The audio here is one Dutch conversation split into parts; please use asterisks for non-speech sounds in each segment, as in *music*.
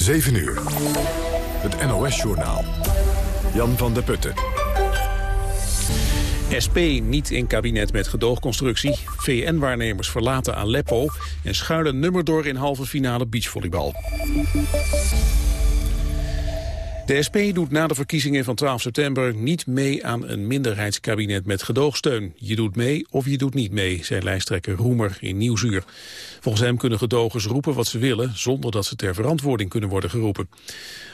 7 uur. Het NOS-journaal. Jan van der Putten. SP niet in kabinet met gedoogconstructie. VN-waarnemers verlaten Aleppo. En schuilen nummer door in halve finale beachvolleybal. De SP doet na de verkiezingen van 12 september niet mee aan een minderheidskabinet met gedoogsteun. Je doet mee of je doet niet mee, zei lijsttrekker Roemer in Nieuwsuur. Volgens hem kunnen gedogers roepen wat ze willen zonder dat ze ter verantwoording kunnen worden geroepen.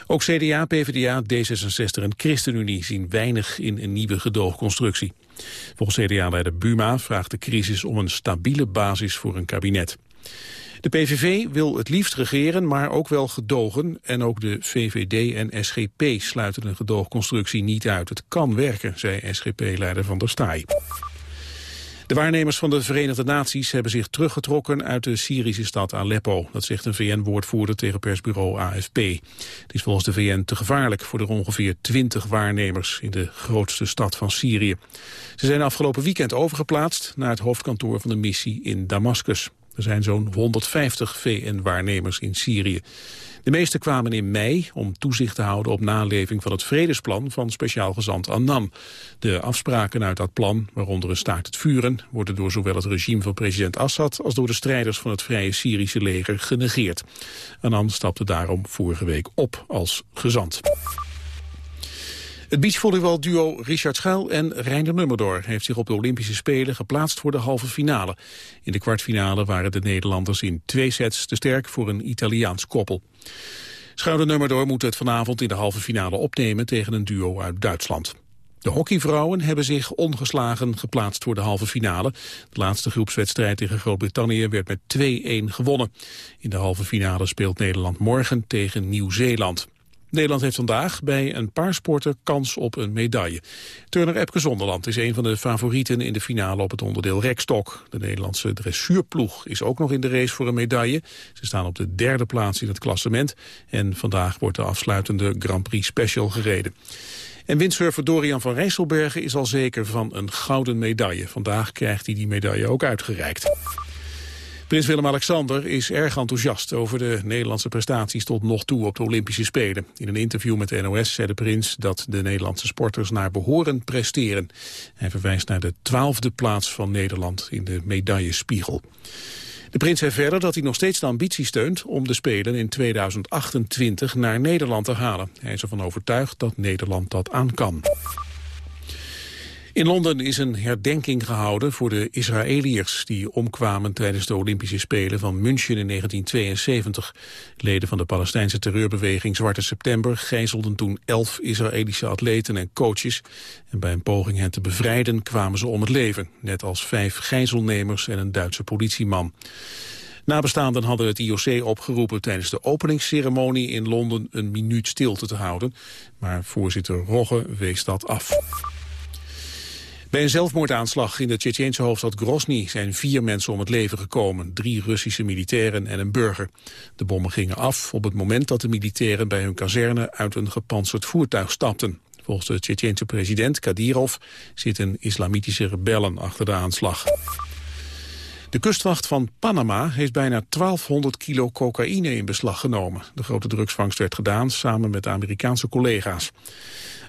Ook CDA, PvdA, D66 en ChristenUnie zien weinig in een nieuwe gedoogconstructie. Volgens CDA-leider Buma vraagt de crisis om een stabiele basis voor een kabinet. De PVV wil het liefst regeren, maar ook wel gedogen. En ook de VVD en SGP sluiten een gedoogconstructie niet uit. Het kan werken, zei SGP-leider Van der Staaij. De waarnemers van de Verenigde Naties hebben zich teruggetrokken uit de Syrische stad Aleppo. Dat zegt een VN-woordvoerder tegen persbureau AFP. Het is volgens de VN te gevaarlijk voor de ongeveer 20 waarnemers in de grootste stad van Syrië. Ze zijn afgelopen weekend overgeplaatst naar het hoofdkantoor van de missie in Damascus. Er zijn zo'n 150 VN-waarnemers in Syrië. De meeste kwamen in mei om toezicht te houden op naleving van het vredesplan van speciaal gezant Annan. De afspraken uit dat plan, waaronder een staakt het vuren, worden door zowel het regime van president Assad als door de strijders van het Vrije Syrische leger genegeerd. Annan stapte daarom vorige week op als gezant. Het beachvolleybalduo Richard Schuil en Reinder Nummerdor heeft zich op de Olympische Spelen geplaatst voor de halve finale. In de kwartfinale waren de Nederlanders in twee sets te sterk voor een Italiaans koppel. Schuil en Nummerdor moeten het vanavond in de halve finale opnemen tegen een duo uit Duitsland. De hockeyvrouwen hebben zich ongeslagen geplaatst voor de halve finale. De laatste groepswedstrijd tegen Groot-Brittannië werd met 2-1 gewonnen. In de halve finale speelt Nederland morgen tegen Nieuw-Zeeland. Nederland heeft vandaag bij een paar sporten kans op een medaille. Turner Epke Zonderland is een van de favorieten in de finale op het onderdeel rekstok. De Nederlandse dressuurploeg is ook nog in de race voor een medaille. Ze staan op de derde plaats in het klassement. En vandaag wordt de afsluitende Grand Prix Special gereden. En windsurfer Dorian van Rijsselbergen is al zeker van een gouden medaille. Vandaag krijgt hij die medaille ook uitgereikt. Prins Willem-Alexander is erg enthousiast over de Nederlandse prestaties tot nog toe op de Olympische Spelen. In een interview met de NOS zei de prins dat de Nederlandse sporters naar behoren presteren. Hij verwijst naar de twaalfde plaats van Nederland in de medaillespiegel. De prins zei verder dat hij nog steeds de ambitie steunt om de Spelen in 2028 naar Nederland te halen. Hij is ervan overtuigd dat Nederland dat aan kan. In Londen is een herdenking gehouden voor de Israëliërs die omkwamen tijdens de Olympische Spelen van München in 1972. Leden van de Palestijnse terreurbeweging Zwarte September gijzelden toen elf Israëlische atleten en coaches. En bij een poging hen te bevrijden kwamen ze om het leven, net als vijf gijzelnemers en een Duitse politieman. Nabestaanden hadden het IOC opgeroepen tijdens de openingsceremonie in Londen een minuut stilte te houden. Maar voorzitter Rogge wees dat af. Bij een zelfmoordaanslag in de Tsjetsjeense hoofdstad Grozny zijn vier mensen om het leven gekomen. Drie Russische militairen en een burger. De bommen gingen af op het moment dat de militairen bij hun kazerne uit een gepantserd voertuig stapten. Volgens de Tsjetsjeense president Kadyrov zitten islamitische rebellen achter de aanslag. De kustwacht van Panama heeft bijna 1200 kilo cocaïne in beslag genomen. De grote drugsvangst werd gedaan samen met de Amerikaanse collega's.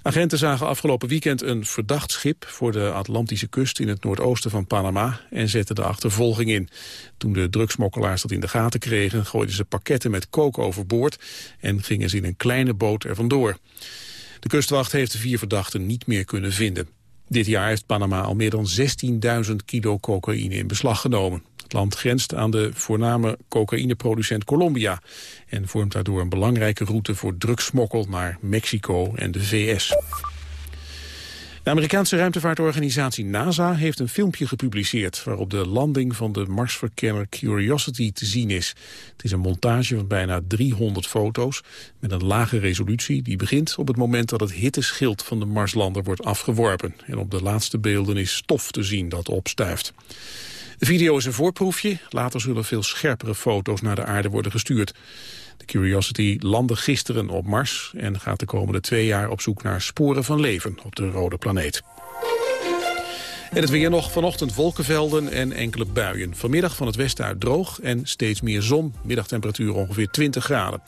Agenten zagen afgelopen weekend een verdacht schip voor de Atlantische kust in het noordoosten van Panama en zetten de achtervolging in. Toen de drugsmokkelaars dat in de gaten kregen, gooiden ze pakketten met kook overboord en gingen ze in een kleine boot er vandoor. De kustwacht heeft de vier verdachten niet meer kunnen vinden. Dit jaar heeft Panama al meer dan 16.000 kilo cocaïne in beslag genomen. Het land grenst aan de voorname cocaïneproducent Colombia... en vormt daardoor een belangrijke route voor drugsmokkel naar Mexico en de VS. De Amerikaanse ruimtevaartorganisatie NASA heeft een filmpje gepubliceerd... waarop de landing van de Marsverkenner Curiosity te zien is. Het is een montage van bijna 300 foto's met een lage resolutie... die begint op het moment dat het hitteschild van de Marslander wordt afgeworpen. En op de laatste beelden is stof te zien dat opstuift. De video is een voorproefje. Later zullen veel scherpere foto's naar de aarde worden gestuurd. De Curiosity landde gisteren op Mars en gaat de komende twee jaar op zoek naar sporen van leven op de rode planeet. En het weer nog vanochtend wolkenvelden en enkele buien. Vanmiddag van het westen uit droog en steeds meer zon. Middagtemperatuur ongeveer 20 graden.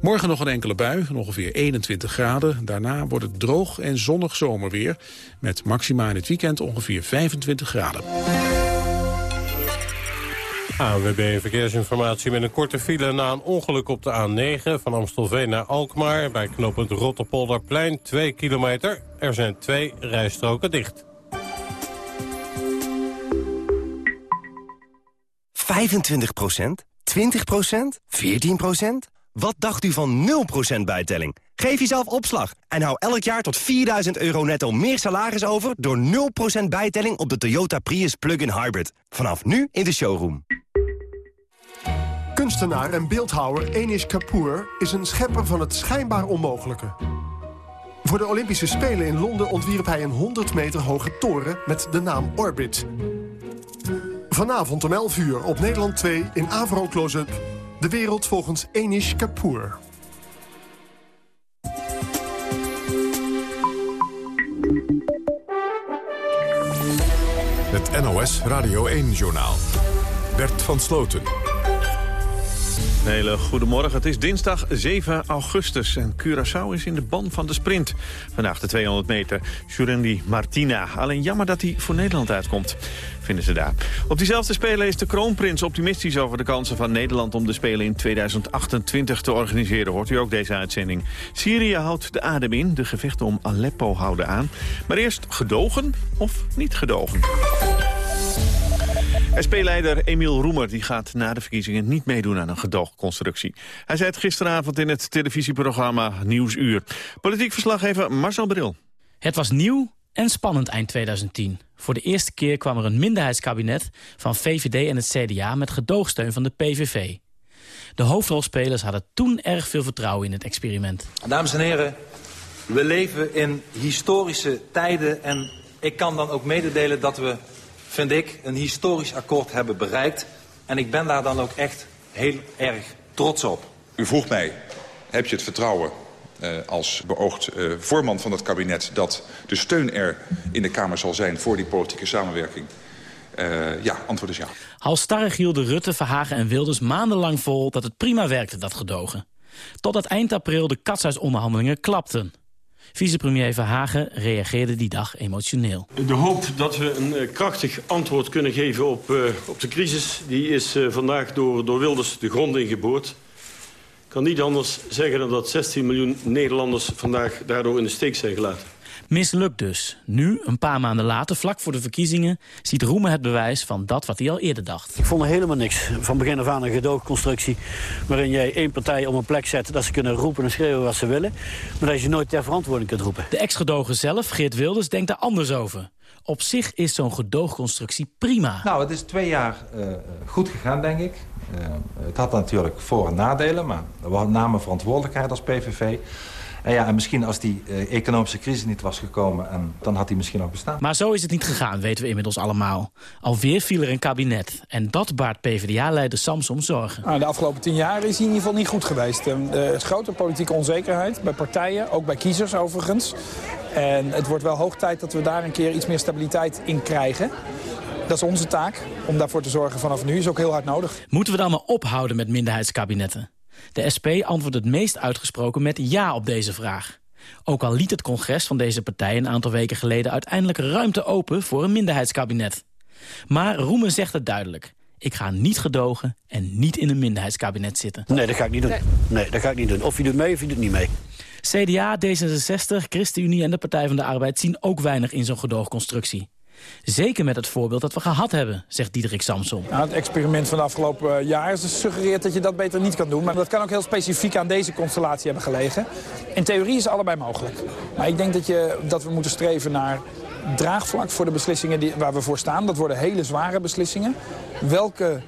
Morgen nog een enkele bui, ongeveer 21 graden. Daarna wordt het droog en zonnig zomerweer. Met maxima in het weekend ongeveer 25 graden. ANWB Verkeersinformatie met een korte file na een ongeluk op de A9... van Amstelveen naar Alkmaar bij knooppunt Rotterpolderplein, 2 kilometer. Er zijn twee rijstroken dicht. 25% 20% 14% Wat dacht u van 0% bijtelling? Geef jezelf opslag en hou elk jaar tot 4000 euro netto meer salaris over... door 0% bijtelling op de Toyota Prius Plug-in Hybrid. Vanaf nu in de showroom. Kunstenaar en beeldhouwer Enish Kapoor is een schepper van het schijnbaar onmogelijke. Voor de Olympische Spelen in Londen ontwierp hij een 100 meter hoge toren met de naam Orbit. Vanavond om 11 uur op Nederland 2 in Avro Close-up. De wereld volgens Enish Kapoor. Het NOS Radio 1-journaal. Bert van Sloten. Een hele goedemorgen. Het is dinsdag 7 augustus en Curaçao is in de ban van de sprint. Vandaag de 200 meter. Jurendi Martina. Alleen jammer dat hij voor Nederland uitkomt, vinden ze daar. Op diezelfde Spelen is de kroonprins optimistisch over de kansen van Nederland... om de Spelen in 2028 te organiseren. Hoort u ook deze uitzending. Syrië houdt de adem in. De gevechten om Aleppo houden aan. Maar eerst gedogen of niet gedogen? SP-leider Emiel Roemer die gaat na de verkiezingen niet meedoen aan een gedoogconstructie. Hij zei het gisteravond in het televisieprogramma Nieuwsuur. Politiek verslaggever Marcel Bril. Het was nieuw en spannend eind 2010. Voor de eerste keer kwam er een minderheidskabinet van VVD en het CDA met gedoogsteun van de PVV. De hoofdrolspelers hadden toen erg veel vertrouwen in het experiment. Dames en heren, we leven in historische tijden en ik kan dan ook mededelen dat we vind ik, een historisch akkoord hebben bereikt. En ik ben daar dan ook echt heel erg trots op. U vroeg mij, heb je het vertrouwen uh, als beoogd uh, voorman van het kabinet... dat de steun er in de Kamer zal zijn voor die politieke samenwerking? Uh, ja, antwoord is ja. Halstarrig hielden Rutte, Verhagen en Wilders maandenlang vol... dat het prima werkte, dat gedogen. Totdat eind april de katshuisonderhandelingen klapten. Vicepremier Verhagen reageerde die dag emotioneel. De hoop dat we een uh, krachtig antwoord kunnen geven op, uh, op de crisis... die is uh, vandaag door, door Wilders de grond ingeboord. Ik kan niet anders zeggen dan dat 16 miljoen Nederlanders... vandaag daardoor in de steek zijn gelaten. Mislukt dus. Nu, een paar maanden later, vlak voor de verkiezingen... ziet Roemen het bewijs van dat wat hij al eerder dacht. Ik vond er helemaal niks. Van begin af aan een gedoogconstructie... waarin jij één partij op een plek zet... dat ze kunnen roepen en schreeuwen wat ze willen... maar dat je nooit ter verantwoording kunt roepen. De ex-gedogen zelf, Geert Wilders, denkt daar anders over. Op zich is zo'n gedoogconstructie prima. Nou, het is twee jaar uh, goed gegaan, denk ik. Uh, het had natuurlijk voor- en nadelen, maar we namen verantwoordelijkheid als PVV... En, ja, en misschien als die uh, economische crisis niet was gekomen... En, dan had die misschien ook bestaan. Maar zo is het niet gegaan, weten we inmiddels allemaal. Alweer viel er een kabinet. En dat baart PvdA-leider Samsom zorgen. Nou, de afgelopen tien jaar is hij in ieder geval niet goed geweest. Er is grote politieke onzekerheid bij partijen, ook bij kiezers overigens. En het wordt wel hoog tijd dat we daar een keer iets meer stabiliteit in krijgen. Dat is onze taak, om daarvoor te zorgen vanaf nu. Is ook heel hard nodig. Moeten we dan maar ophouden met minderheidskabinetten? De SP antwoordt het meest uitgesproken met ja op deze vraag. Ook al liet het congres van deze partij een aantal weken geleden... uiteindelijk ruimte open voor een minderheidskabinet. Maar Roemen zegt het duidelijk. Ik ga niet gedogen en niet in een minderheidskabinet zitten. Nee, dat ga ik niet doen. Nee, nee dat ga ik niet doen. Of je doet mee of je doet niet mee. CDA, D66, ChristenUnie en de Partij van de Arbeid... zien ook weinig in zo'n gedoogconstructie. Zeker met het voorbeeld dat we gehad hebben, zegt Diederik Samson. Het experiment van de afgelopen jaar is suggereert dat je dat beter niet kan doen. Maar dat kan ook heel specifiek aan deze constellatie hebben gelegen. In theorie is allebei mogelijk. Maar ik denk dat, je, dat we moeten streven naar draagvlak voor de beslissingen die, waar we voor staan. Dat worden hele zware beslissingen. Welke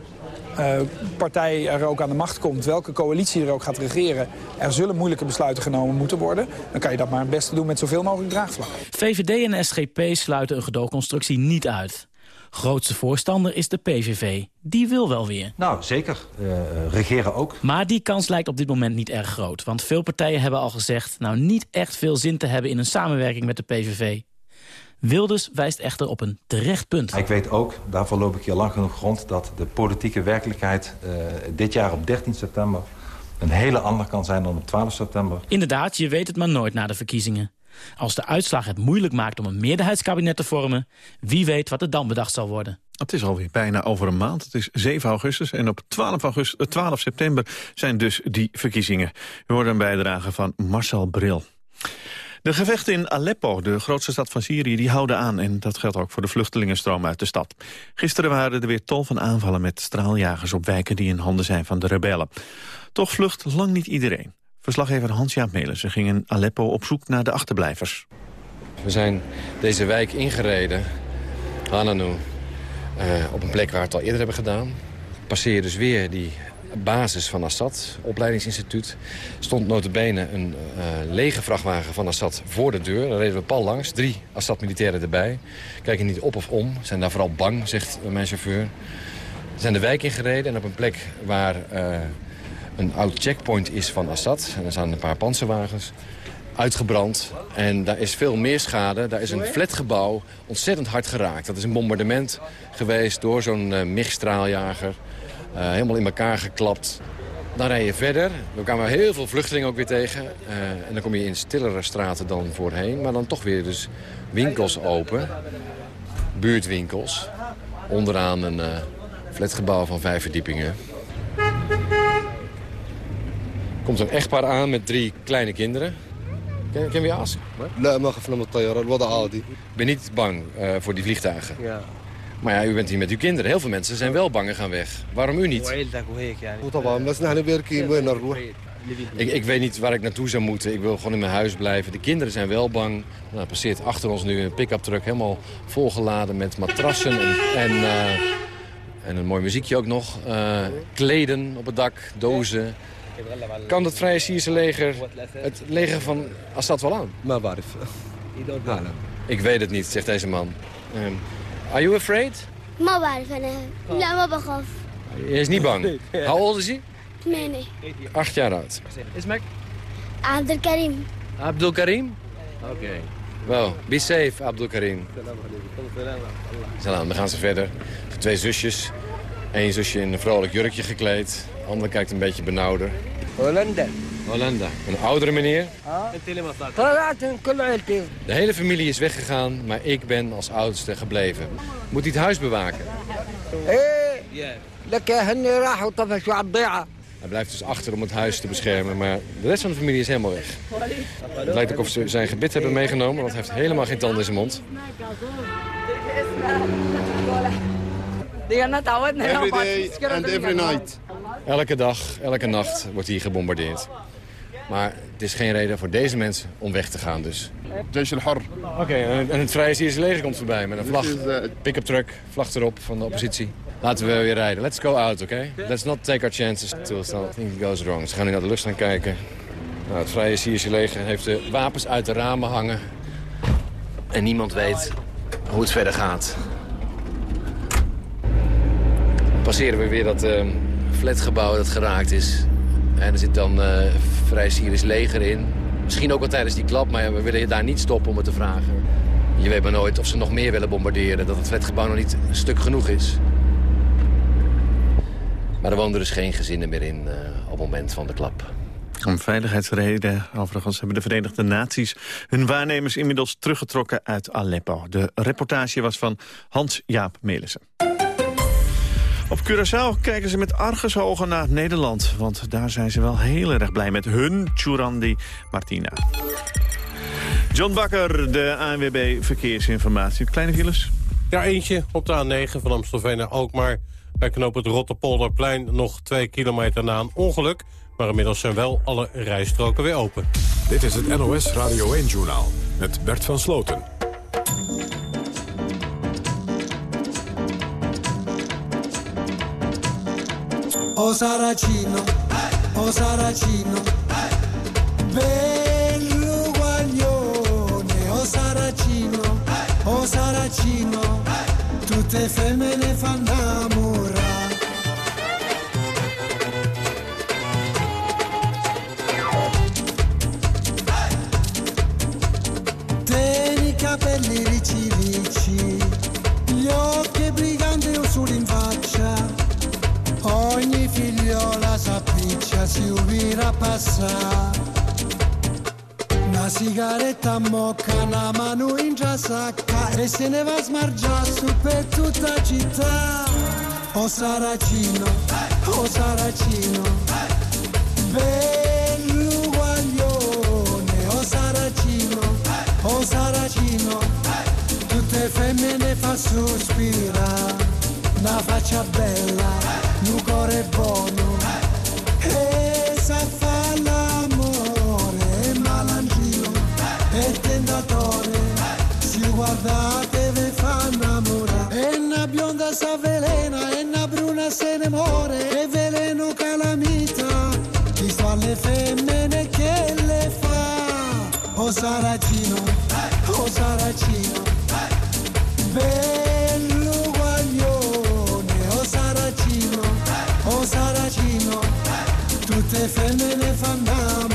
partij er ook aan de macht komt, welke coalitie er ook gaat regeren... er zullen moeilijke besluiten genomen moeten worden... dan kan je dat maar het beste doen met zoveel mogelijk draagvlak. VVD en SGP sluiten een gedoogconstructie niet uit. Grootste voorstander is de PVV. Die wil wel weer. Nou, zeker. Uh, regeren ook. Maar die kans lijkt op dit moment niet erg groot. Want veel partijen hebben al gezegd... nou niet echt veel zin te hebben in een samenwerking met de PVV. Wilders wijst echter op een terecht punt. Ik weet ook, daarvoor loop ik hier lang genoeg rond... dat de politieke werkelijkheid uh, dit jaar op 13 september een hele ander kan zijn dan op 12 september. Inderdaad, je weet het maar nooit na de verkiezingen. Als de uitslag het moeilijk maakt om een meerderheidskabinet te vormen... wie weet wat er dan bedacht zal worden. Het is alweer bijna over een maand. Het is 7 augustus en op 12, augustus, 12 september zijn dus die verkiezingen. We horen een bijdrage van Marcel Bril. De gevechten in Aleppo, de grootste stad van Syrië, die houden aan. En dat geldt ook voor de vluchtelingenstroom uit de stad. Gisteren waren er weer tal van aanvallen met straaljagers op wijken die in handen zijn van de rebellen. Toch vlucht lang niet iedereen. Verslaggever Hans-Jaap Melissen ging in Aleppo op zoek naar de achterblijvers. We zijn deze wijk ingereden, Hananu, uh, op een plek waar we het al eerder hebben gedaan. Passeer dus weer die basis van Assad, opleidingsinstituut. Stond notabene een uh, lege vrachtwagen van Assad voor de deur. Daar reden we pal langs, drie Assad-militairen erbij. Kijken niet op of om, zijn daar vooral bang, zegt mijn chauffeur. We zijn de wijk ingereden en op een plek waar uh, een oud checkpoint is van Assad. En er staan een paar panzerwagens uitgebrand. En daar is veel meer schade. Daar is een flatgebouw ontzettend hard geraakt. Dat is een bombardement geweest door zo'n uh, MIG-straaljager. Eh, helemaal in elkaar geklapt. Dan rij je verder. We kwamen heel veel vluchtelingen ook weer tegen. Eh, en dan kom je in stillere straten dan voorheen. Maar dan toch weer dus winkels open. Buurtwinkels. Onderaan een eh, flatgebouw van vijf verdiepingen. Komt een echtpaar aan met drie kleine kinderen. Ken, we je as? Nee, mag even naar mijn Ik ben niet bang voor die vliegtuigen. Ja. Maar ja, u bent hier met uw kinderen. Heel veel mensen zijn wel bang en gaan weg. Waarom u niet? Ik, ik weet niet waar ik naartoe zou moeten. Ik wil gewoon in mijn huis blijven. De kinderen zijn wel bang. Nou, passeert achter ons nu een pick-up truck helemaal volgeladen met matrassen en, en, uh, en een mooi muziekje ook nog. Uh, kleden op het dak, dozen. Kan het Vrije Syrische leger het leger van Assad wel aan? Ik weet het niet, zegt deze man. Um, Are you afraid? ما بعرف انا لا ما بخاف Hij is niet bang. *laughs* How old is he? ثمانية Acht jaar oud. Ismek? عبد الكريم Abdul Karim? Oké. Well, be safe, Abdul Karim. Salam, dan gaan ze verder. Twee zusjes. Eén zusje in een vrolijk jurkje gekleed. De andere kijkt een beetje benauwder. Hollanda. Hollanda. Een oudere meneer. De hele familie is weggegaan, maar ik ben als oudste gebleven. Moet hij het huis bewaken? Hij blijft dus achter om het huis te beschermen, maar de rest van de familie is helemaal weg. Het lijkt ook of ze zijn gebit hebben meegenomen, want hij heeft helemaal geen tanden in zijn mond. Every day and every night. Elke dag, elke nacht wordt hier gebombardeerd. Maar het is geen reden voor deze mensen om weg te gaan dus. Oké, okay, en het Vrije Syrische leger komt voorbij met een vlag. Pick-up truck, vlag erop van de oppositie. Laten we weer rijden. Let's go out, oké? Okay? Let's not take our chances till something goes wrong. Ze gaan nu naar de lucht gaan kijken. Nou, het Vrije Syrische leger heeft de wapens uit de ramen hangen. En niemand weet hoe het verder gaat. Passeren we weer dat uh, flatgebouw dat geraakt is. En er zit dan uh, Vrij Syrisch leger in. Misschien ook wel tijdens die klap, maar we willen je daar niet stoppen om het te vragen. Je weet maar nooit of ze nog meer willen bombarderen. Dat het flatgebouw nog niet een stuk genoeg is. Maar er woonden dus geen gezinnen meer in uh, op het moment van de klap. Om veiligheidsreden, overigens, hebben de Verenigde Naties... hun waarnemers inmiddels teruggetrokken uit Aleppo. De reportage was van Hans-Jaap Melissen. Op Curaçao kijken ze met argusogen naar Nederland. Want daar zijn ze wel heel erg blij met hun Churandi Martina. John Bakker, de ANWB Verkeersinformatie. Kleine files? Ja, eentje op de A9 van Amstelveen naar Alkmaar. Bij knoop het Rotterpolderplein nog twee kilometer na een ongeluk. Maar inmiddels zijn wel alle rijstroken weer open. Dit is het NOS Radio 1-journaal met Bert van Sloten. O Saracino, o Saracino, bello guaglione, o Saracino, o Saracino, tutte femmine fanno innamorare. Tieni i capelli figliola s'appiccia, si ubita casa. Una sigaretta mocca, una mano in già sacca e se ne va a smargiare su per tutta città. O Saracino, o Saracino, bell'uguaglione, o Saracino, o Saracino, tutte femmine fa sospirare, una faccia bella, nu gore bonul. Tutte femmine fanno innamorare.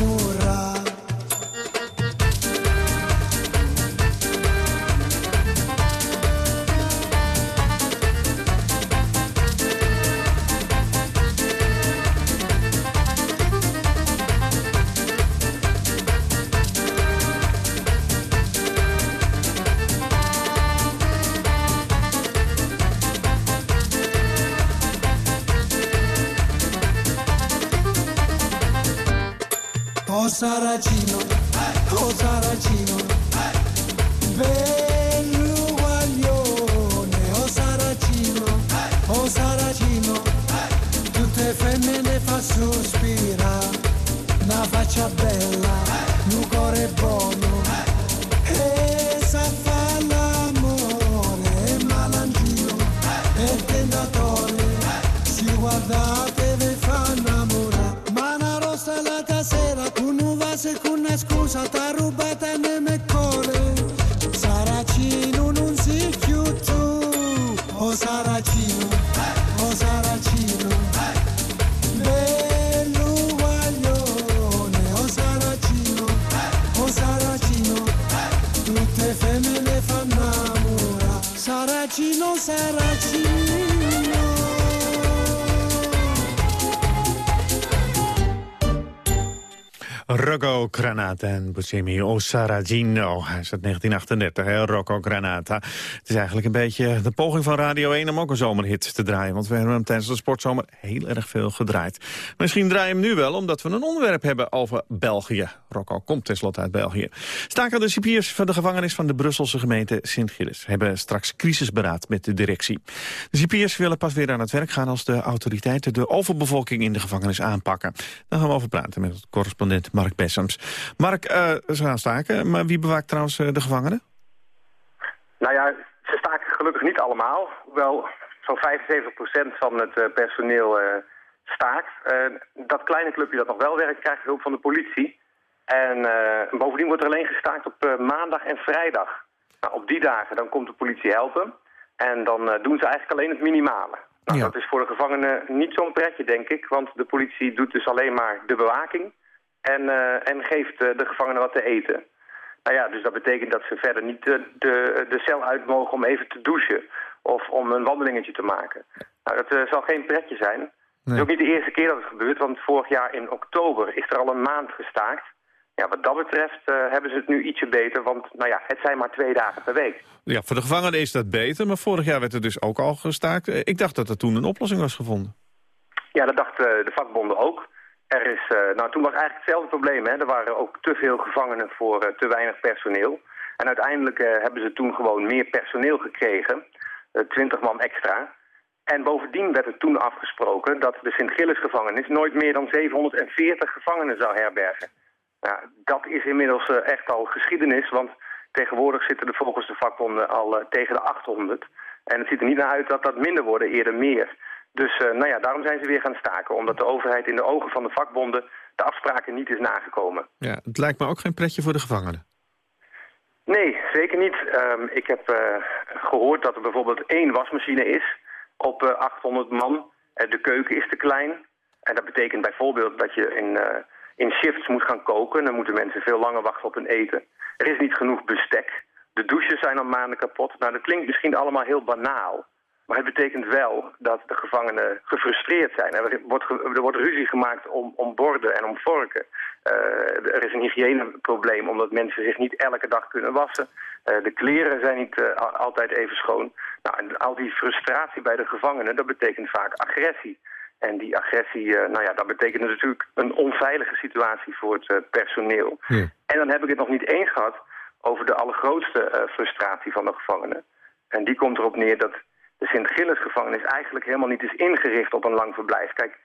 rasino Granata en Buscemi Osaragino. Hij is uit 1938, hè, Rocco Granata. Het is eigenlijk een beetje de poging van Radio 1 om ook een zomerhit te draaien. Want we hebben hem tijdens de sportzomer heel erg veel gedraaid. Misschien draaien we hem nu wel, omdat we een onderwerp hebben over België. Rocco komt tenslotte uit België. Staken de cipiers van de gevangenis van de Brusselse gemeente Sint-Gilles... hebben straks crisisberaad met de directie. De cipiers willen pas weer aan het werk gaan als de autoriteiten... de overbevolking in de gevangenis aanpakken. Daar gaan we over praten met correspondent Mark Bessems. Mark, eh, ze gaan staken, maar wie bewaakt trouwens eh, de gevangenen? Nou ja, ze staken gelukkig niet allemaal. Hoewel zo'n 75% van het eh, personeel staakt. Dat kleine clubje dat nog wel werkt, krijgt hulp van de politie. En bovendien wordt er alleen gestaakt op maandag en vrijdag. Nou, op die dagen dan komt de politie helpen. En dan doen ze eigenlijk alleen het minimale. Nou, Dat is voor de gevangenen niet zo'n pretje, denk ik. Want de politie doet dus alleen maar de bewaking. En, eh, en geeft eh, de gevangenen wat te eten. Nou ja, dus dat betekent dat ze verder niet de, de, de cel uit mogen om even te douchen. Of om een wandelingetje te maken. Nou, dat eh, zal geen pretje zijn. Het is ook niet de eerste keer dat het gebeurt, want vorig jaar in oktober is er al een maand gestaakt. Ja, wat dat betreft hebben ze het nu ietsje beter, want nou ja, het zijn maar twee dagen per week. Ja, voor de gevangenen is dat beter, maar vorig jaar werd er dus ook al gestaakt. Ik dacht dat er toen een oplossing was gevonden. Ja, dat dachten de vakbonden ook. Er is, eh, nou, toen was eigenlijk hetzelfde probleem. Hè. Er waren ook te veel gevangenen voor eh, te weinig personeel. En uiteindelijk eh, hebben ze toen gewoon meer personeel gekregen. eh, 20 man extra. En bovendien werd er toen afgesproken dat de Sint-Gilles gevangenis nooit meer dan 740 gevangenen zou herbergen. Nou, dat is inmiddels echt al geschiedenis, want tegenwoordig zitten er volgens de vakbonden al tegen de 800. En het ziet er niet naar uit dat dat minder worden, eerder meer. Dus eh, nou ja, daarom zijn ze weer gaan staken, omdat de overheid in de ogen van de vakbonden de afspraken niet is nagekomen. Ja, het lijkt me ook geen pretje voor de gevangenen. Nee, zeker niet. Ehm, ik heb eh, gehoord dat er bijvoorbeeld één wasmachine is op eh, 800 man. Eh, de keuken is te klein. En dat betekent bijvoorbeeld dat je in, eh, in shifts moet gaan koken. Dan moeten mensen veel langer wachten op hun eten. Er is niet genoeg bestek. De douches zijn al maanden kapot. Nou, dat klinkt misschien allemaal heel banaal. Maar het betekent wel dat de gevangenen gefrustreerd zijn. Er wordt, er wordt ruzie gemaakt om, om borden en om vorken. Eh, er is een hygiëneprobleem omdat mensen zich niet elke dag kunnen wassen. Eh, de kleren zijn niet eh, al- altijd even schoon. Nou, en al die frustratie bij de gevangenen, dat betekent vaak agressie. En die agressie, nou ja, dat betekent natuurlijk een onveilige situatie voor het personeel. En dan heb ik het nog niet eens gehad over de allergrootste frustratie van de gevangenen. En die komt erop neer dat de Sint-Gilles-gevangenis eigenlijk helemaal niet is ingericht op een lang verblijf. Kijk,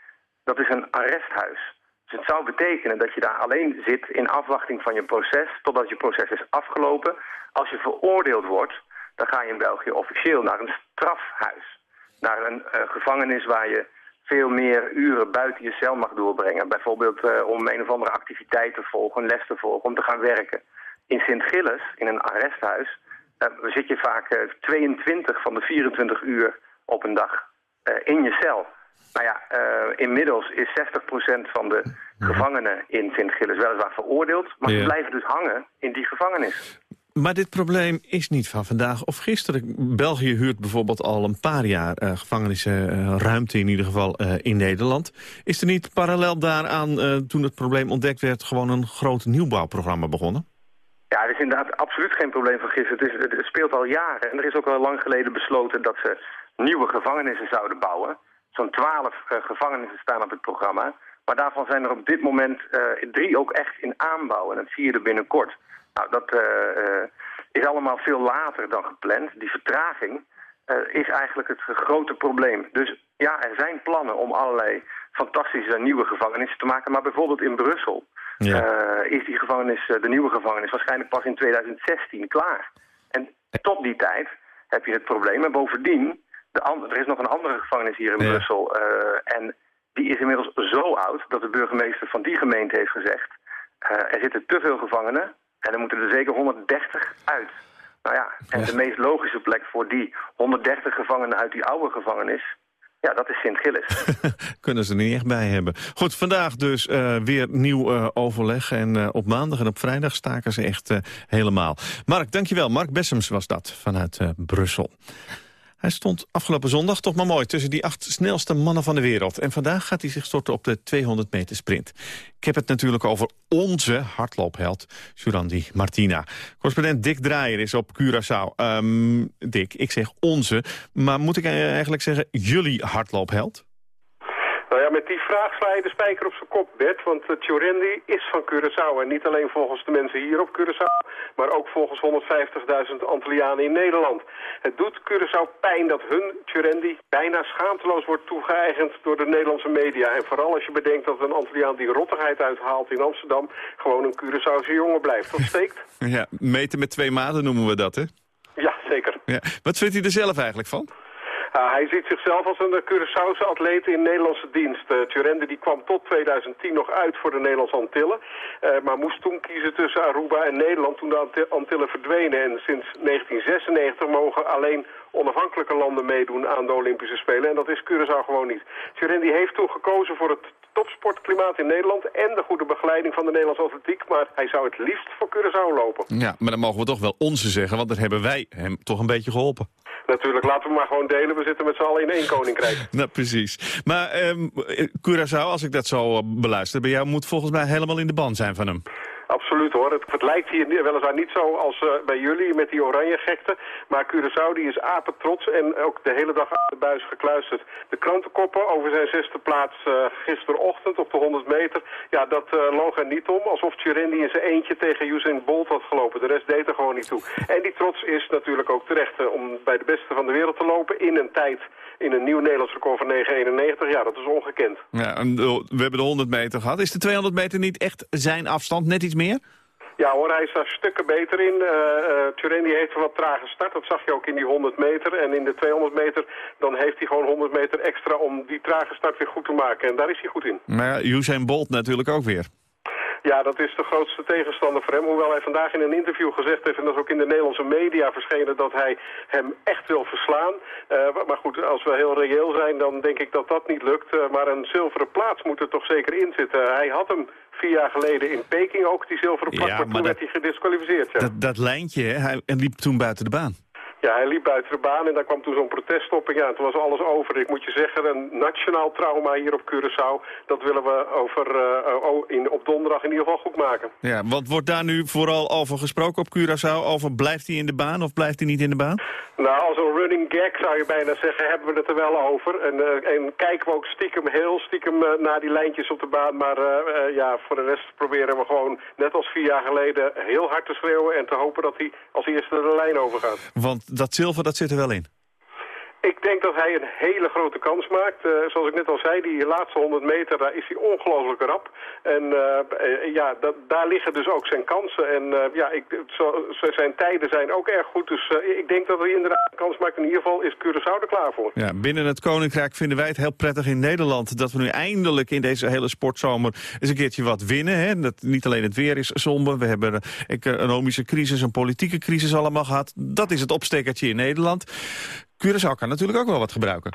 dat is een arresthuis. Dus het zou betekenen dat je daar alleen zit in afwachting van je proces, totdat je proces is afgelopen. Als je veroordeeld wordt, dan ga je in België officieel naar een strafhuis. Naar een eh, gevangenis waar je veel meer uren buiten je cel mag doorbrengen. Bijvoorbeeld eh, om een of andere activiteit te volgen, een les te volgen, om te gaan werken. In Sint-Gilles, in een arresthuis, eh, zit je vaak eh, 22 van de 24 uur op een dag eh, in je cel. Nou ja, eh, inmiddels is 60% van de gevangenen in Sint-Gilles weliswaar veroordeeld, maar ze Ja. blijven dus hangen in die gevangenis. Maar dit probleem is niet van vandaag of gisteren. België huurt bijvoorbeeld al een paar jaar uh, gevangenisruimte in ieder geval uh, in Nederland. Is er niet parallel daaraan, uh, toen het probleem ontdekt werd... gewoon een groot nieuwbouwprogramma begonnen? Ja, het is inderdaad absoluut geen probleem van gisteren. Het, is, het speelt al jaren en er is ook al lang geleden besloten... dat ze nieuwe gevangenissen zouden bouwen. Zo'n twaalf uh, gevangenissen staan op het programma. Maar daarvan zijn er op dit moment uh, drie ook echt in aanbouw. En dat zie je er binnenkort. Nou, dat uh, is allemaal veel later dan gepland. Die vertraging is eigenlijk het grote probleem. Dus ja, er zijn plannen om allerlei fantastische nieuwe gevangenissen te maken. Maar bijvoorbeeld in Brussel ja. is die gevangenis, de nieuwe gevangenis waarschijnlijk pas in 2016 klaar. En tot die tijd heb je het probleem. En bovendien, de er is nog een andere gevangenis hier in ja. Brussel. en die is inmiddels zo oud dat de burgemeester van die gemeente heeft gezegd... er zitten te veel gevangenen en er moeten er zeker 130 uit. Nou ja, en de meest logische plek voor die 130 gevangenen uit die oude gevangenis... ja, dat is Sint-Gilles. *laughs* Kunnen ze er niet echt bij hebben. Goed, vandaag dus uh, weer nieuw uh, overleg. En uh, op maandag en op vrijdag staken ze echt helemaal. Mark, dankjewel. Mark Bessems was dat vanuit Brussel. Hij stond afgelopen zondag toch maar mooi tussen die acht snelste mannen van de wereld. En vandaag gaat hij zich storten op de 200 meter sprint. Ik heb het natuurlijk over onze hardloopheld, Jurandi Martina. Correspondent Dick Draaier is op Curaçao. Um, Dick, ik zeg onze, maar moet ik eigenlijk zeggen jullie hardloopheld? Vraag sla je de spijker op zijn kop, Bert. Want uh, Tjorendi is van Curaçao. En niet alleen volgens de mensen hier op Curaçao, maar ook volgens 150.000 Antillianen in Nederland. Het doet Curaçao pijn dat hun Tjorendi bijna schaamteloos wordt toegeëigend door de Nederlandse media. En vooral als je bedenkt dat een Antilliaan die rottigheid uithaalt in Amsterdam gewoon een Curaçaose jongen blijft. Dat steekt. *laughs* Ja, meten met twee maten noemen we dat, hè? Ja, zeker. Ja. Wat vindt hij er zelf eigenlijk van? Hij ziet zichzelf als een Curaçaose atleet in Nederlandse dienst. Uh, Turende die kwam tot 2010 nog uit voor de Nederlandse Antillen. Uh, maar moest toen kiezen tussen Aruba en Nederland toen de Antillen verdwenen. En sinds 1996 mogen alleen onafhankelijke landen meedoen aan de Olympische Spelen. En dat is Curaçao gewoon niet. Turende heeft toen gekozen voor het topsportklimaat in Nederland en de goede begeleiding van de Nederlandse atletiek. Maar hij zou het liefst voor Curaçao lopen. Ja, maar dan mogen we toch wel onze zeggen, want dan hebben wij hem toch een beetje geholpen. Natuurlijk, laten we maar gewoon delen. We zitten met z'n allen in één koninkrijk. *laughs* nou, precies. Maar um, Curaçao, als ik dat zo beluister bij jou, moet volgens mij helemaal in de ban zijn van hem. Absoluut hoor. Het, lijkt hier weliswaar niet zo als uh, bij jullie met die oranje gekte. Maar Curaçao die is apetrots en ook de hele dag aan de buis gekluisterd. De krantenkoppen over zijn zesde plaats uh, gisterochtend op de 100 meter. Ja, dat uh, loog er niet om. Alsof Tjurendi in zijn eentje tegen Usain Bolt had gelopen. De rest deed er gewoon niet toe. En die trots is natuurlijk ook terecht om bij de beste van de wereld te lopen in een tijd in een nieuw Nederlands record van 9,91. Ja, dat is ongekend. Ja, en we hebben de 100 meter gehad. Is de 200 meter niet echt zijn afstand? Net iets meer? Ja hoor, hij is daar stukken beter in. Uh, uh, Turendi heeft een wat trage start, dat zag je ook in die 100 meter. En in de 200 meter, dan heeft hij gewoon 100 meter extra om die trage start weer goed te maken. En daar is hij goed in. Maar ja, Usain Bolt natuurlijk ook weer. Ja, dat is de grootste tegenstander voor hem. Hoewel hij vandaag in een interview gezegd heeft, en dat is ook in de Nederlandse media verschenen, dat hij hem echt wil verslaan. Uh, maar goed, als we heel reëel zijn, dan denk ik dat dat niet lukt. Uh, maar een zilveren plaats moet er toch zeker in zitten. hij had hem vier jaar geleden in Peking ook, die zilveren plaats, ja, maar toen dat, werd hij gedisqualificeerd. Ja. Dat, dat lijntje, hè, hij liep toen buiten de baan. Ja, hij liep buiten de baan en daar kwam toen zo'n protest op. En ja, toen was alles over. Ik moet je zeggen, een nationaal trauma hier op Curaçao... dat willen we over, uh, oh, in, op donderdag in ieder geval goed maken. Ja, wat wordt daar nu vooral over gesproken op Curaçao? Over blijft hij in de baan of blijft hij niet in de baan? Nou, als een running gag zou je bijna zeggen, hebben we het er wel over. En, uh, en kijken we ook stiekem, heel stiekem uh, naar die lijntjes op de baan. Maar ja, voor de rest proberen we gewoon, net als vier jaar geleden, heel hard te schreeuwen... en te hopen dat hij als eerste de lijn overgaat. Want dat zilver, dat zit er wel in. Ik denk dat hij een hele grote kans maakt. Uh, zoals ik net al zei, die laatste 100 meter, daar is hij ongelooflijk rap. En uh, ja, dat, daar liggen dus ook zijn kansen. En ja, ik, zijn tijden zijn ook erg goed. Dus ik denk dat hij inderdaad een kans maakt. In ieder geval is Curaçao er klaar voor. Ja, binnen het Koninkrijk vinden wij het heel prettig in Nederland... dat we nu eindelijk in deze hele sportzomer eens een keertje wat winnen. Hè? Dat niet alleen het weer is somber. We hebben een economische crisis, een politieke crisis allemaal gehad. Dat is het opstekertje in Nederland. Curaçao kan natuurlijk ook wel wat gebruiken.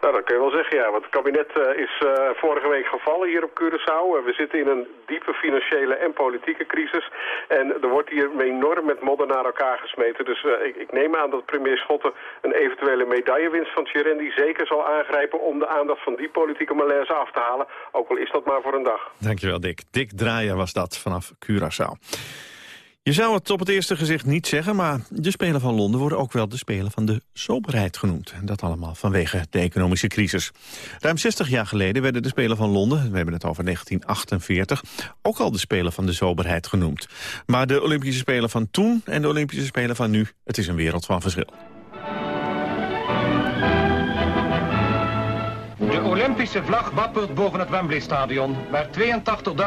Nou, dat kun je wel zeggen, ja. Want het kabinet uh, is uh, vorige week gevallen hier op Curaçao. Uh, we zitten in een diepe financiële en politieke crisis. En er wordt hier enorm met modder naar elkaar gesmeten. Dus ik, ik, neem aan dat premier Schotten een eventuele medaillewinst van Chirendi zeker zal aangrijpen om de aandacht van die politieke malaise af te halen. Ook al is dat maar voor een dag. Dankjewel, Dick. Dick Draaier was dat vanaf Curaçao. Je zou het op het eerste gezicht niet zeggen, maar de Spelen van Londen worden ook wel de Spelen van de soberheid genoemd. En dat allemaal vanwege de economische crisis. Ruim 60 jaar geleden werden de Spelen van Londen, we hebben het over 1948, ook al de Spelen van de soberheid genoemd. Maar de Olympische Spelen van toen en de Olympische Spelen van nu, het is een wereld van verschil. Olympische vlag wappert boven het Wembley-stadion... waar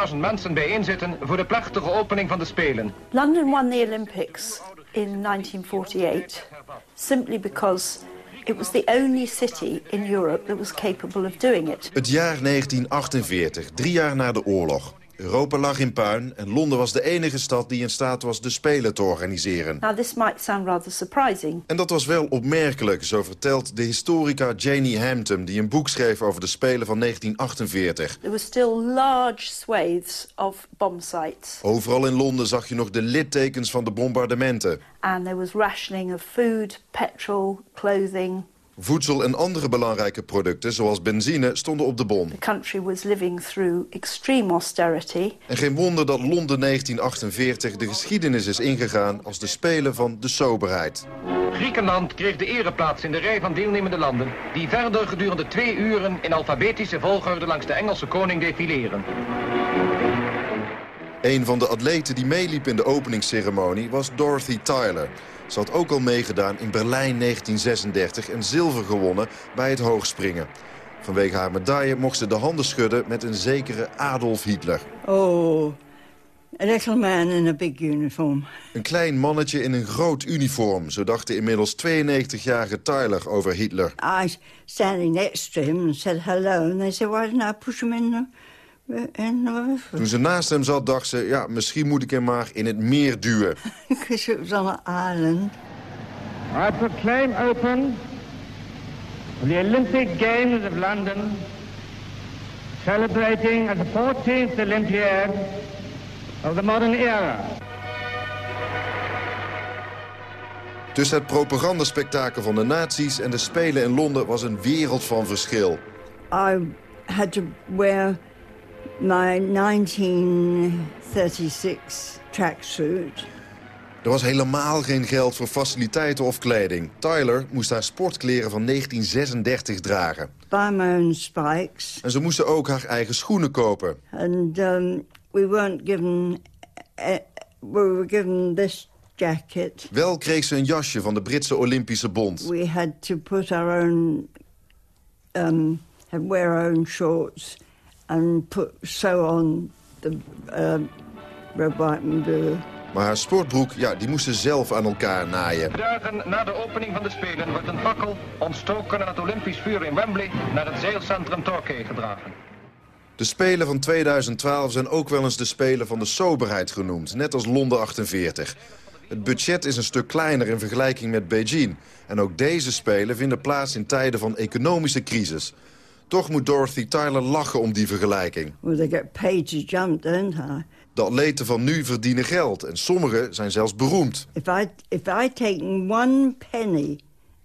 82.000 mensen bijeen zitten voor de plechtige opening van de Spelen. London won the Olympics in 1948 simply because it was the only city in Europe that was capable of doing it. Het jaar 1948, drie jaar na de oorlog. Europa lag in puin en Londen was de enige stad die in staat was de Spelen te organiseren. Now this might sound rather surprising. En dat was wel opmerkelijk, zo vertelt de historica Janie Hampton... die een boek schreef over de Spelen van 1948. There were still large swathes of bomb sites. Overal in Londen zag je nog de littekens van de bombardementen. And there was rationing of food, petrol, clothing... Voedsel en andere belangrijke producten, zoals benzine, stonden op de bon. The country was living through extreme austerity. En geen wonder dat Londen 1948 de geschiedenis is ingegaan als de Spelen van de soberheid. Griekenland kreeg de ereplaats in de rij van deelnemende landen... die verder gedurende twee uren in alfabetische volgorde langs de Engelse koning defileren. Een van de atleten die meeliep in de openingsceremonie was Dorothy Tyler. Ze had ook al meegedaan in Berlijn 1936 en zilver gewonnen bij het hoogspringen. Vanwege haar medaille mocht ze de handen schudden met een zekere Adolf Hitler. Oh, a little man in a big uniform. Een klein mannetje in een groot uniform, zo dacht de inmiddels 92-jarige Tyler over Hitler. I was standing next to him and said hello, and they said, why didn't I push him in the... Toen ze naast hem zat, dacht ze... ja, misschien moet ik hem maar in het meer duwen. Because it was on an island. I proclaim open the Olympic Games of London... celebrating the 14th Olympiad of the modern era. Tussen het propagandaspectakel van de nazi's en de Spelen in Londen was een wereld van verschil. I had to wear my 1936 tracksuit. Er was helemaal geen geld voor faciliteiten of kleding. Tyler moest haar sportkleren van 1936 dragen. Buy my own spikes. En ze moesten ook haar eigen schoenen kopen. And um, we weren't given... Uh, we were given this jacket. Wel kreeg ze een jasje van de Britse Olympische Bond. We had to put our own... Um, wear our own shorts and put sew on the uh, red, white and blue. Maar haar sportbroek, ja, die moest ze zelf aan elkaar naaien. Dagen na de opening van de Spelen wordt een fakkel ontstoken aan het Olympisch vuur in Wembley naar het zeilcentrum Torquay gedragen. De Spelen van 2012 zijn ook wel eens de Spelen van de soberheid genoemd, net als Londen 48. Het budget is een stuk kleiner in vergelijking met Beijing. En ook deze Spelen vinden plaats in tijden van economische crisis. Toch moet Dorothy Tyler lachen om die vergelijking. Well, they get paid to jump, don't they? De atleten van nu verdienen geld en sommigen zijn zelfs beroemd. If I if I taken one penny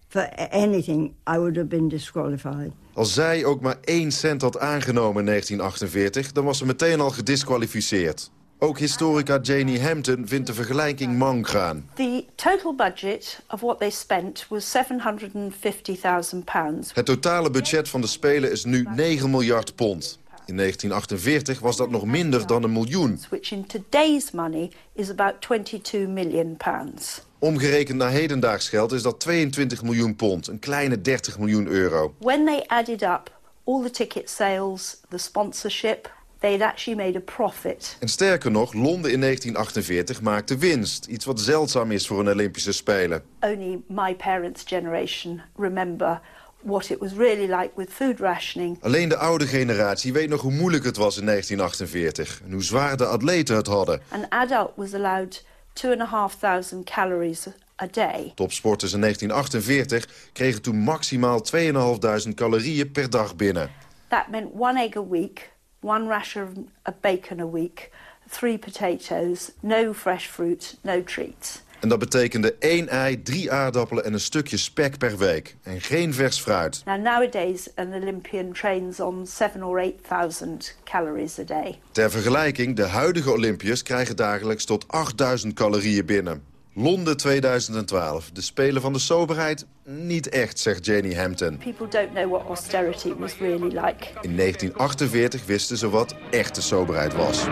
for anything, I would have been disqualified. Als zij ook maar één cent had aangenomen in 1948... dan was ze meteen al gedisqualificeerd. Ook historica Janie Hampton vindt de vergelijking mank gaan. The total budget of what they spent was 750,000 pounds. Het totale budget van de Spelen is nu 9 miljard pond. In 1948 was dat nog minder dan een miljoen. Which in today's money is about 22 million pounds. Omgerekend naar hedendaags geld is dat 22 miljoen pond, een kleine 30 miljoen euro. When they added up all the ticket sales, the sponsorship, they had actually made a profit. En sterker nog, Londen in 1948 maakte winst. Iets wat zeldzaam is voor een Olympische Spelen. Only my parents' generation remember what it was really like with food rationing. Alleen de oude generatie weet nog hoe moeilijk het was in 1948... en hoe zwaar de atleten het hadden. An adult was allowed 2,500 calories a day. Topsporters in 1948 kregen toen maximaal 2.500 calorieën per dag binnen. That meant one egg a week, one ration of bacon a week, three potatoes, no fresh fruit, no treats. En dat betekende één ei, drie aardappelen en een stukje spek per week. En geen vers fruit. Now nowadays an Olympian trains on 7 or 8000 calories a day. Ter vergelijking, de huidige Olympiërs krijgen dagelijks tot 8000 calorieën binnen. Londen 2012. De Spelen van de soberheid? Niet echt, zegt Janie Hampton. People don't know what austerity was really like. In 1948 wisten ze wat echte soberheid was.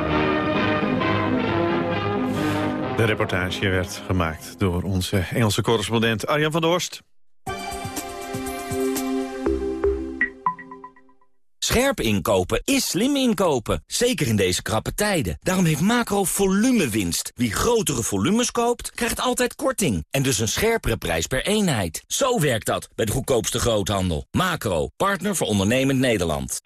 De reportage werd gemaakt door onze Engelse correspondent Arjan van der Horst. Scherp inkopen is slim inkopen, zeker in deze krappe tijden. Daarom heeft Macro winst. Wie grotere volumes koopt, krijgt altijd korting. En dus een scherpere prijs per eenheid. Zo werkt dat bij de goedkoopste groothandel. Macro, partner voor ondernemend Nederland.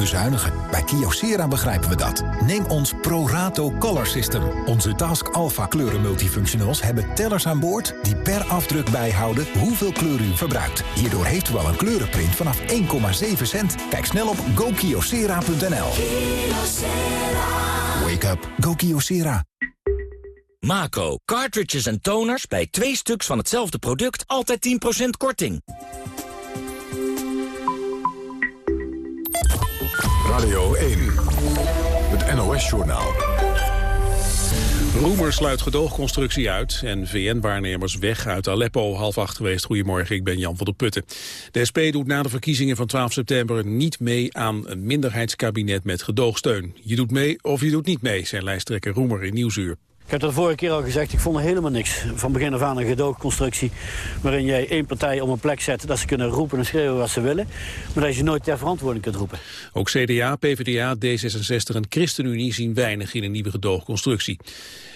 Bezuinigen. Bij Kyocera begrijpen we dat. Neem ons ProRato Color System. Onze Task Alpha kleuren multifunctionals hebben tellers aan boord... die per afdruk bijhouden hoeveel kleur u verbruikt. Hierdoor heeft u al een kleurenprint vanaf 1,7 cent. Kijk snel op gokyocera.nl. Wake up. Go Kyocera. Cartridges en toners bij twee stuks van hetzelfde product... altijd 10% korting. Radio 1, het NOS-journaal. Roemer sluit gedoogconstructie uit en VN-waarnemers weg uit Aleppo. Half acht geweest. Goedemorgen, ik ben Jan van der Putten. De SP doet na de verkiezingen van 12 september niet mee aan een minderheidskabinet met gedoogsteun. Je doet mee of je doet niet mee, zei lijsttrekker Roemer in Nieuwsuur. Ik heb dat vorige keer al gezegd, ik vond er helemaal niks. Van begin af aan een gedoogconstructie waarin jij één partij op een plek zet... dat ze kunnen roepen en schreeuwen wat ze willen... maar dat je nooit ter verantwoording kunt roepen. Ook CDA, PvdA, D66 en ChristenUnie zien weinig in een nieuwe gedoogconstructie.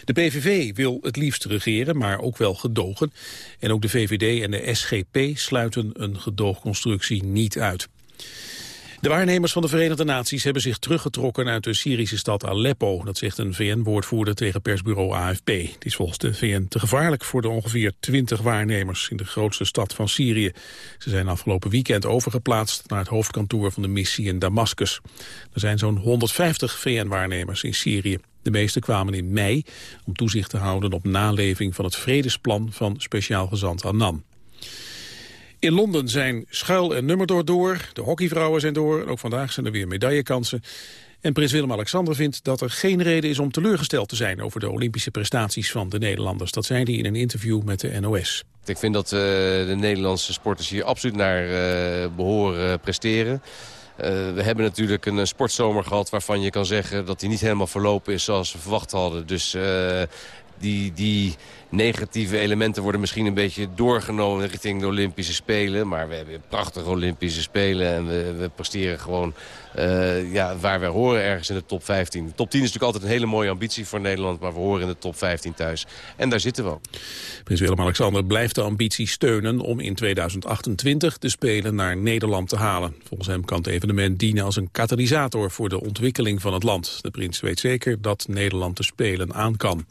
De PVV wil het liefst regeren, maar ook wel gedogen. En ook de VVD en de SGP sluiten een gedoogconstructie niet uit. De waarnemers van de Verenigde Naties hebben zich teruggetrokken uit de Syrische stad Aleppo. Dat zegt een VN-woordvoerder tegen persbureau AFP. Het is volgens de VN te gevaarlijk voor de ongeveer 20 waarnemers in de grootste stad van Syrië. Ze zijn afgelopen weekend overgeplaatst naar het hoofdkantoor van de missie in Damascus. Er zijn zo'n 150 VN-waarnemers in Syrië. De meeste kwamen in mei om toezicht te houden op naleving van het vredesplan van speciaal gezant Annan. In Londen zijn schuil en nummerdoor door, de hockeyvrouwen zijn door... en ook vandaag zijn er weer medaillekansen. En prins Willem-Alexander vindt dat er geen reden is om teleurgesteld te zijn... over de Olympische prestaties van de Nederlanders. Dat zei hij in een interview met de NOS. Ik vind dat uh, de Nederlandse sporters hier absoluut naar uh, behoren presteren. Uh, we hebben natuurlijk een sportzomer gehad waarvan je kan zeggen... dat die niet helemaal verlopen is zoals we verwacht hadden. Dus die... die negatieve elementen worden misschien een beetje doorgenomen richting de Olympische Spelen. Maar we hebben prachtige Olympische Spelen en we, we presteren gewoon uh, ja, waar we horen ergens in de top 15. De top 10 is natuurlijk altijd een hele mooie ambitie voor Nederland, maar we horen in de top 15 thuis. En daar zitten we ook. Prins Willem-Alexander blijft de ambitie steunen om in 2028 de Spelen naar Nederland te halen. Volgens hem kan het evenement dienen als een katalysator voor de ontwikkeling van het land. De prins weet zeker dat Nederland de Spelen aan kan.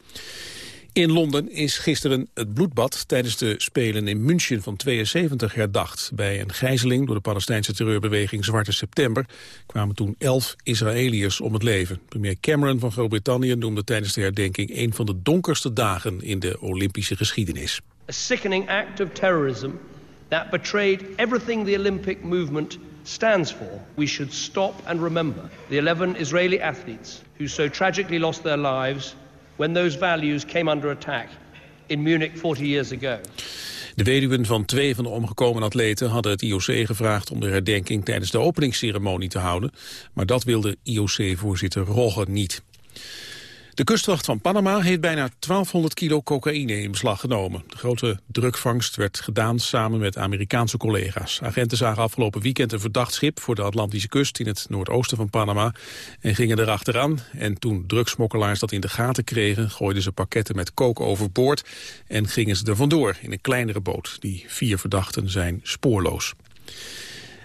In Londen is gisteren het bloedbad tijdens de Spelen in München van 72 herdacht. Bij een gijzeling door de Palestijnse terreurbeweging Zwarte September kwamen toen elf Israëliërs om het leven. Premier Cameron van Groot-Brittannië noemde tijdens de herdenking een van de donkerste dagen in de Olympische geschiedenis. A sickening act of terrorism that betrayed everything the Olympic movement stands for. We should stop and remember the 11 Israeli athletes who so tragically lost their lives when those values came under attack in Munich 40 years ago. De weduwen van twee van de omgekomen atleten hadden het IOC gevraagd om de herdenking tijdens de openingsceremonie te houden, maar dat wilde IOC-voorzitter Rogge niet. De kustwacht van Panama heeft bijna 1200 kilo cocaïne in beslag genomen. De grote drukvangst werd gedaan samen met Amerikaanse collega's. Agenten zagen afgelopen weekend een verdacht schip voor de Atlantische kust in het noordoosten van Panama en gingen erachteraan. En toen drugsmokkelaars dat in de gaten kregen, gooiden ze pakketten met coke overboord en gingen ze er vandoor in een kleinere boot. Die vier verdachten zijn spoorloos.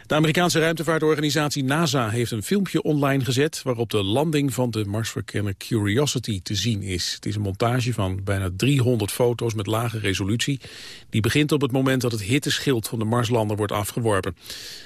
De Amerikaanse ruimtevaartorganisatie NASA heeft een filmpje online gezet... waarop de landing van de Marsverkenner Curiosity te zien is. Het is een montage van bijna 300 foto's met lage resolutie. Die begint op het moment dat het hitteschild van de Marslander wordt afgeworpen.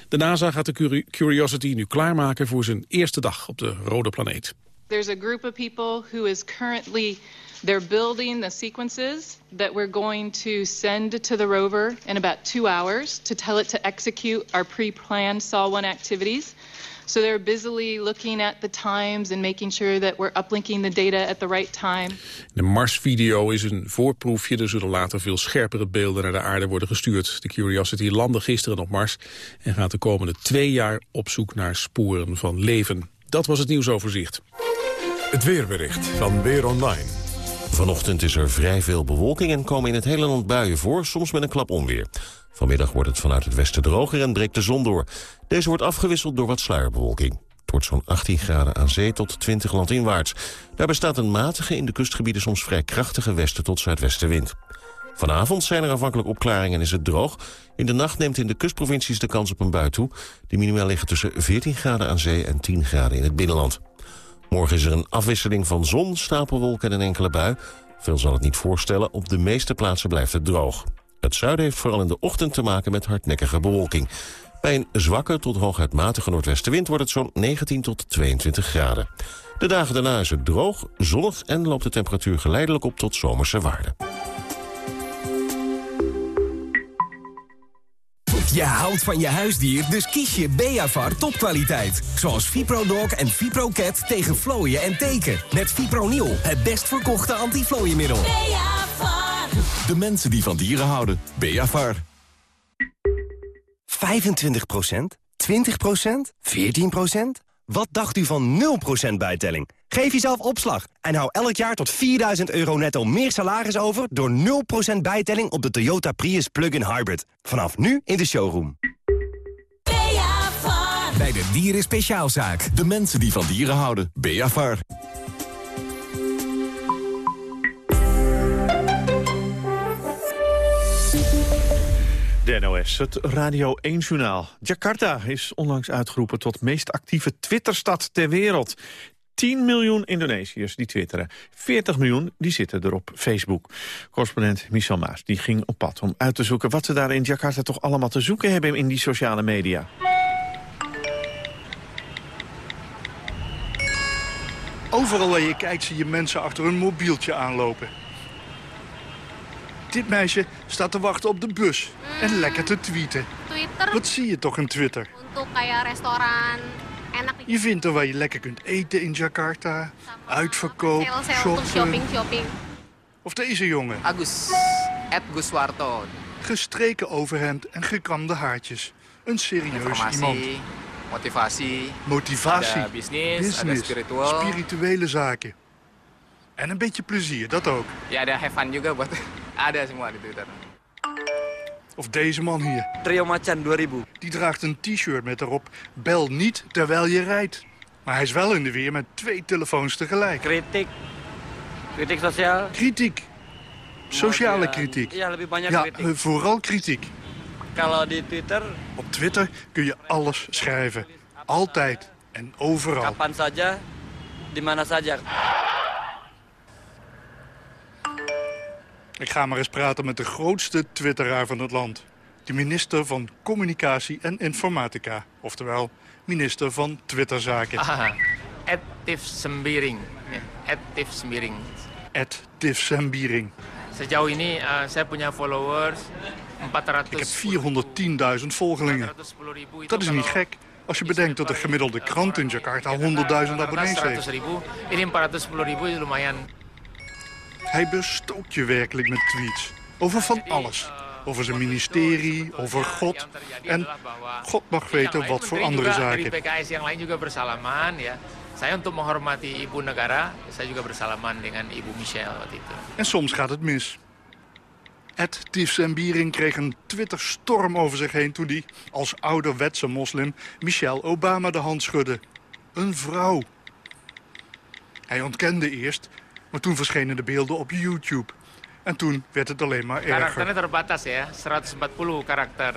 De NASA gaat de Curiosity nu klaarmaken voor zijn eerste dag op de rode planeet. There's a group of people who is currently they're building the sequences that we're going to send to the rover in about two hours to tell it to execute our pre-planned SAL-1 activities. So they're busily looking at the times and making sure that we're uplinking the data at the right time. De Mars-video is een voorproefje. Er zullen later veel scherpere beelden naar de aarde worden gestuurd. De Curiosity landde gisteren op Mars en gaat de komende twee jaar op zoek naar sporen van leven. Dat was het nieuwsoverzicht. Het weerbericht van Weer Online. Vanochtend is er vrij veel bewolking en komen in het hele land buien voor, soms met een klap onweer. Vanmiddag wordt het vanuit het westen droger en breekt de zon door. Deze wordt afgewisseld door wat sluierbewolking. Het wordt zo'n 18 graden aan zee tot 20 landinwaarts. Daarbij staat een matige, in de kustgebieden soms vrij krachtige westen tot zuidwestenwind. Vanavond zijn er afhankelijk opklaringen en is het droog. In de nacht neemt in de kustprovincies de kans op een bui toe. Die minimaal liggen tussen 14 graden aan zee en 10 graden in het binnenland. Morgen is er een afwisseling van zon, stapelwolken en een enkele bui. Veel zal het niet voorstellen, op de meeste plaatsen blijft het droog. Het zuiden heeft vooral in de ochtend te maken met hardnekkige bewolking. Bij een zwakke tot hooguit matige noordwestenwind wordt het zo'n 19 tot 22 graden. De dagen daarna is het droog, zonnig en loopt de temperatuur geleidelijk op tot zomerse waarden. Je houdt van je huisdier, dus kies je Beavar topkwaliteit. Zoals ViproDog en ViproCat tegen vlooien en teken. Met Fipronil, het best verkochte antiflooienmiddel. Beavar. De mensen die van dieren houden. Beavar. 25% 20% 14% Wat dacht u van 0% bijtelling? Geef jezelf opslag en hou elk jaar tot 4000 euro netto meer salaris over... door 0% bijtelling op de Toyota Prius Plug-in Hybrid. Vanaf nu in de showroom. Bij de Dieren Speciaalzaak. De mensen die van dieren houden. Beavar. De NOS, het Radio 1-journaal. Jakarta is onlangs uitgeroepen tot meest actieve Twitterstad ter wereld. 10 miljoen Indonesiërs die twitteren. 40 miljoen die zitten er op Facebook. Correspondent Michel Maas die ging op pad om uit te zoeken... wat ze daar in Jakarta toch allemaal te zoeken hebben in die sociale media. Overal waar je kijkt zie je mensen achter een mobieltje aanlopen. Dit meisje staat te wachten op de bus en lekker te tweeten. Twitter Wat zie je toch in Twitter? untuk kayak restoran enak Je vindt er waar je lekker kunt eten in Jakarta. Uitverkoop, shoppen. Of deze jongen. Agus, Ed Guswarto. Gestreken overhemd en gekamde haartjes. Een serieus iemand. motivatie. Motivatie, ada business, spiritual. spirituele zaken. En een beetje plezier, dat ook. Ya ada have fun juga buat ada semua di Twitter. Of deze man hier. Trio Macan 2000. Die draagt een t-shirt met erop... bel niet terwijl je rijdt. Maar hij is wel in de weer met twee telefoons tegelijk. Kritiek. Kritiek sosial. Kritiek. Sociale kritiek. Ja, eh, vooral kritiek. Di Twitter, Op Twitter kun je alles schrijven. Altijd en overal. kapan saja, di mana saja. Ik ga maar eens praten met de grootste twitteraar van het land. De minister van Communicatie en Informatica. Oftewel, minister van Twitterzaken. Ah, Ed Tif Sembiring. Ed Tif Sembiring. Ed Tif Sembiring. Sejauh ini uh, saya punya followers 400. Ik heb 410.000 volgelingen. Dat is niet gek als je bedenkt dat de gemiddelde krant in Jakarta 100.000 abonnees heeft. Hij bestookt je werkelijk met tweets. Over van alles. Over zijn ministerie, over God. En God mag weten wat voor andere zaken. En soms gaat het mis. Ed Biering kreeg een Twitter-storm over zich heen... toen hij als ouderwetse moslim Michelle Obama de hand schudde. Een vrouw. Hij ontkende eerst, maar toen verschenen de beelden op YouTube. En toen werd het alleen maar erger. Karakternya terbatas ya, 140 karakter.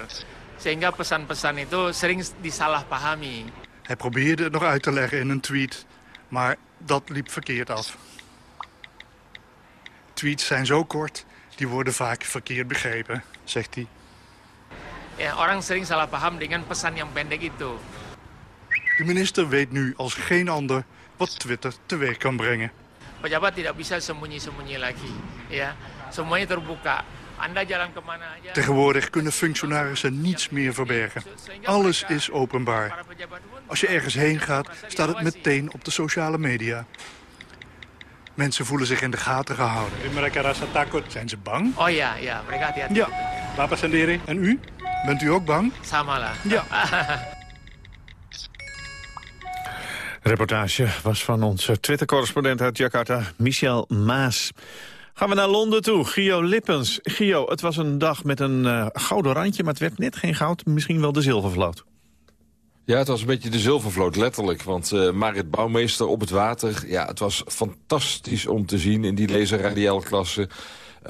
Sehingga pesan-pesan itu sering disalahpahami. Hij probeerde het nog uit te leggen in een tweet, maar dat liep verkeerd af. Tweets zijn zo kort, die worden vaak verkeerd begrepen, zegt hij. Ya, orang sering salah paham dengan pesan yang pendek itu. De minister weet nu als geen ander wat Twitter teweeg kan brengen. Pejabat tidak bisa sembunyi-sembunyi lagi, ya. Semuanya terbuka. Anda jalan kemana aja. Tegenwoordig kunnen functionarissen niets meer verbergen. Alles is openbaar. Als je ergens heen gaat, staat het meteen op de sociale media. Mensen voelen zich in de gaten gehouden. Zijn ze bang? Oh ja, ja. Ja. Papa sendiri. En u? Bent u ook bang? Sama lah. Ja. *laughs* reportage was van onze Twitter-correspondent uit Jakarta, Michel Maas. Gaan we naar Londen toe. Gio Lippens. Gio, het was een dag met een uh, gouden randje, maar het werd net geen goud. Misschien wel de zilvervloot. Ja, het was een beetje de zilvervloot, letterlijk. Want uh, Marit Bouwmeester op het water, ja, het was fantastisch om te zien in die laser klasse.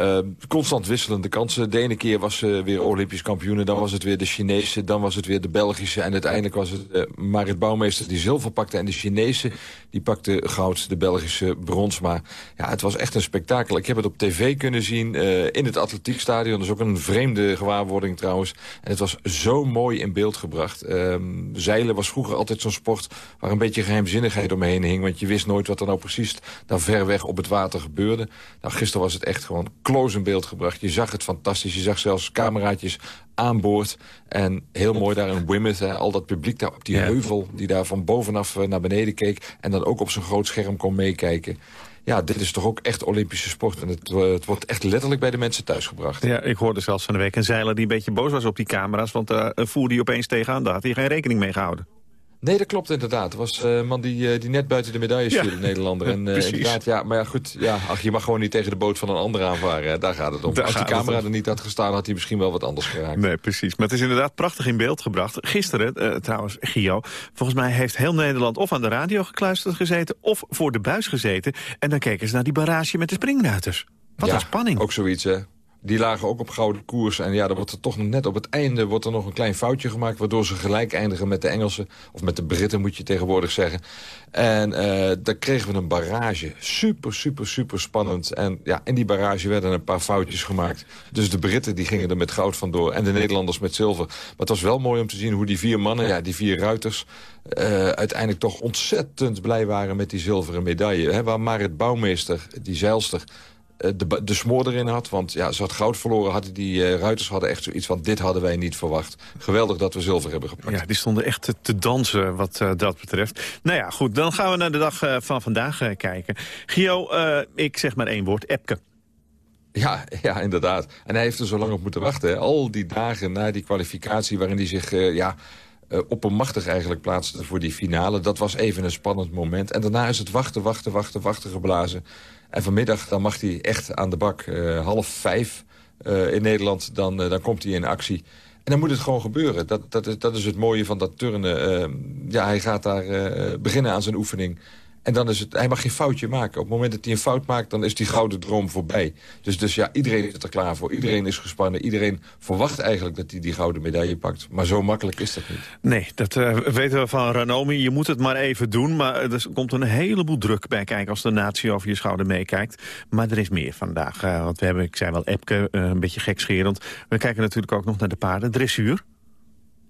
Uh, constant wisselende kansen. De ene keer was ze weer Olympisch kampioen. Dan was het weer de Chinese. Dan was het weer de Belgische. En uiteindelijk was het uh, Marit Bouwmeester die zilver pakte. En de Chinese die pakte goud, de Belgische brons. Maar ja, het was echt een spektakel. Ik heb het op tv kunnen zien uh, in het atletiekstadion. Dat is ook een vreemde gewaarwording trouwens. En het was zo mooi in beeld gebracht. Ehm, zeilen was vroeger altijd zo'n sport waar een beetje geheimzinnigheid omheen hing. Want je wist nooit wat er nou precies daar ver weg op het water gebeurde. Nou, gisteren was het echt gewoon close in beeld gebracht. Je zag het fantastisch. Je zag zelfs cameraatjes aan boord. En heel mooi daar in hè, al dat publiek daar op die heuvel... die daar van bovenaf naar beneden keek... en dan ook op zo'n groot scherm kon meekijken. Ja, dit is toch ook echt Olympische sport. En het, het, wordt echt letterlijk bij de mensen thuisgebracht. Ja, ik hoorde zelfs van de week een zeiler die een beetje boos was op die camera's... want daar uh, voerde hij opeens tegenaan. Daar had hij geen rekening mee gehouden. Nee, dat klopt inderdaad. Er was een man die, uh, die net buiten de medailles viel, ja. Nederlander. *laughs* En uh, inderdaad, ja, maar ja, goed, ja, ach, je mag gewoon niet tegen de boot van een ander aanvaren. Hè. Daar gaat het om. Daar Als die camera er niet had gestaan, had hij misschien wel wat anders geraakt. Nee, precies. Maar het is inderdaad prachtig in beeld gebracht. Gisteren, trouwens, Gio, volgens mij heeft heel Nederland of aan de radio gekluisterd gezeten... of voor de buis gezeten. En dan keken ze naar die barrage met de springruiters. Wat ja, een spanning. ook zoiets, hè. Die lagen ook op gouden koers. En ja, dan wordt er toch net op het einde wordt er nog een klein foutje gemaakt... waardoor ze gelijk eindigen met de Engelsen. Of met de Britten, moet je tegenwoordig zeggen. En uh, daar kregen we een barrage. Super, super, super spannend. En ja, in die barrage werden een paar foutjes gemaakt. Dus de Britten die gingen er met goud vandoor. En de Nederlanders met zilver. Maar het was wel mooi om te zien hoe die vier mannen, ja, die vier ruiters... Uh, uiteindelijk toch ontzettend blij waren met die zilveren medaille. Hè, waar Marit Bouwmeester, die zeilster de, de smoor erin had. Want ja, ze had goud verloren. Hadden die uh, ruiters hadden echt zoiets van... dit hadden wij niet verwacht. Geweldig dat we zilver hebben gepakt. Ja, die stonden echt te, te dansen wat uh, dat betreft. Nou ja, goed. Dan gaan we naar de dag uh, van vandaag kijken. Gio, ik zeg maar één woord. Epke. Ja, ja, inderdaad. En hij heeft er zo lang op moeten wachten. Hè. Al die dagen na die kwalificatie waarin hij zich... ja, uh, oppermachtig eigenlijk plaatste voor die finale. Dat was even een spannend moment. En daarna is het wachten, wachten, wachten, wachten geblazen. En vanmiddag dan mag hij echt aan de bak. Uh, half vijf uh, in Nederland, dan, dan komt hij in actie. En dan moet het gewoon gebeuren. Dat, dat, is, dat is het mooie van dat turnen. ja, hij gaat daar beginnen aan zijn oefening. En dan is het, hij mag geen foutje maken. Op het moment dat hij een fout maakt, dan is die gouden droom voorbij. Dus, dus ja, iedereen is er klaar voor. Iedereen is gespannen. Iedereen verwacht eigenlijk dat hij die gouden medaille pakt. Maar zo makkelijk is dat niet. Nee, dat uh, weten we van Ranomi. Je moet het maar even doen. Maar er komt een heleboel druk bij kijken als de natie over je schouder meekijkt. Maar er is meer vandaag. Uh, want we hebben, ik zei wel, Epke, uh, een beetje gekscherend. We kijken natuurlijk ook nog naar de paarden. Dressuur.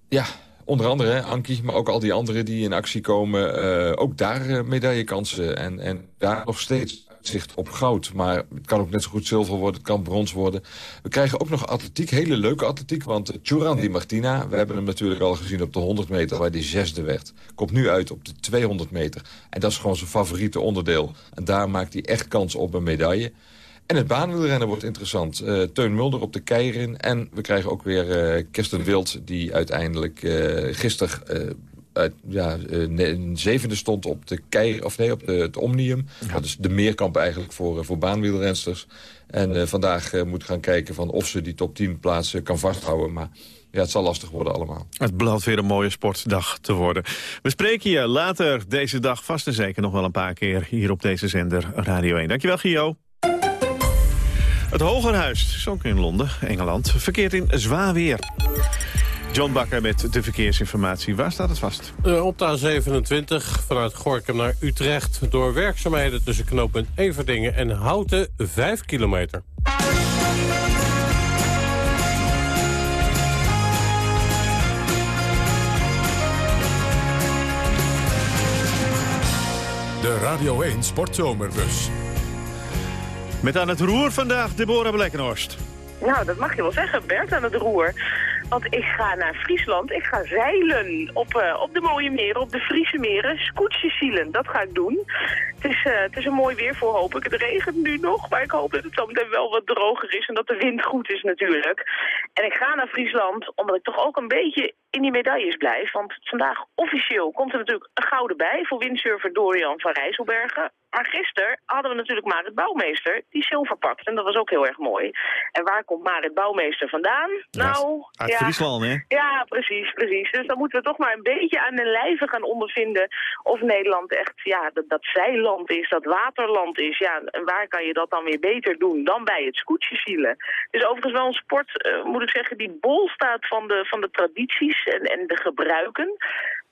Ja, Onder andere Ankie, maar ook al die anderen die in actie komen. Uh, ook daar uh, medaillekansen. En, en daar nog steeds uitzicht op goud. Maar het kan ook net zo goed zilver worden, het kan brons worden. We krijgen ook nog atletiek, hele leuke atletiek. Want Churan Di Martina, we hebben hem natuurlijk al gezien op de 100 meter... waar hij zesde werd. Komt nu uit op de 200 meter. En dat is gewoon zijn favoriete onderdeel. En daar maakt hij echt kans op een medaille. En het baanwielrennen wordt interessant. Uh, Teun Mulder op de keirin. En we krijgen ook weer uh, Kirsten Wild... die uiteindelijk uh, gisteren uit, ja, een zevende stond op de kei, of nee, op de, het Omnium. Ja. Dat is de meerkamp eigenlijk voor, voor baanwielrensters. En vandaag moet gaan kijken van of ze die top 10 plaatsen kan vasthouden. Maar ja, het zal lastig worden allemaal. Het belooft weer een mooie sportdag te worden. We spreken je later deze dag vast en zeker nog wel een paar keer... hier op deze zender Radio 1. Dankjewel, Gio. Het Hogerhuis, ook in Londen, Engeland, verkeert in zwaar weer. John Bakker met de verkeersinformatie. Waar staat het vast? Uh, op de A27 vanuit Gorkum naar Utrecht... door werkzaamheden tussen knooppunt Everdingen en Houten 5 kilometer. De Radio 1 Sportzomerbus. Met aan het roer vandaag Deborah Blekkenhorst. Nou, dat mag je wel zeggen, Bert, aan het roer. Want ik ga naar Friesland. Ik ga zeilen op, uh, op de mooie meren, op de Friese meren. Scootjes zielen, dat ga ik doen. Het is, uh, het is een mooi weer voor, hoop ik. Het regent nu nog, maar ik hoop dat het meteen wel wat droger is... en dat de wind goed is natuurlijk. En ik ga naar Friesland omdat ik toch ook een beetje in die medailles blijf. Want vandaag officieel komt er natuurlijk een gouden bij... voor windsurfer Dorian van Rijsselbergen. Maar gisteren hadden we natuurlijk Marit Bouwmeester die zilver pakt. En dat was ook heel erg mooi. En waar komt Marit Bouwmeester vandaan? Nou, uit ja, Friesland, hè? Ja, precies, precies. Dus dan moeten we toch maar een beetje aan de lijve gaan ondervinden... of Nederland echt ja, dat, dat zeiland is, dat waterland is. Ja, en waar kan je dat dan weer beter doen dan bij het scootjesielen? Dus overigens wel een sport, uh, moet ik zeggen, die bol staat van de, van de tradities en, en de gebruiken.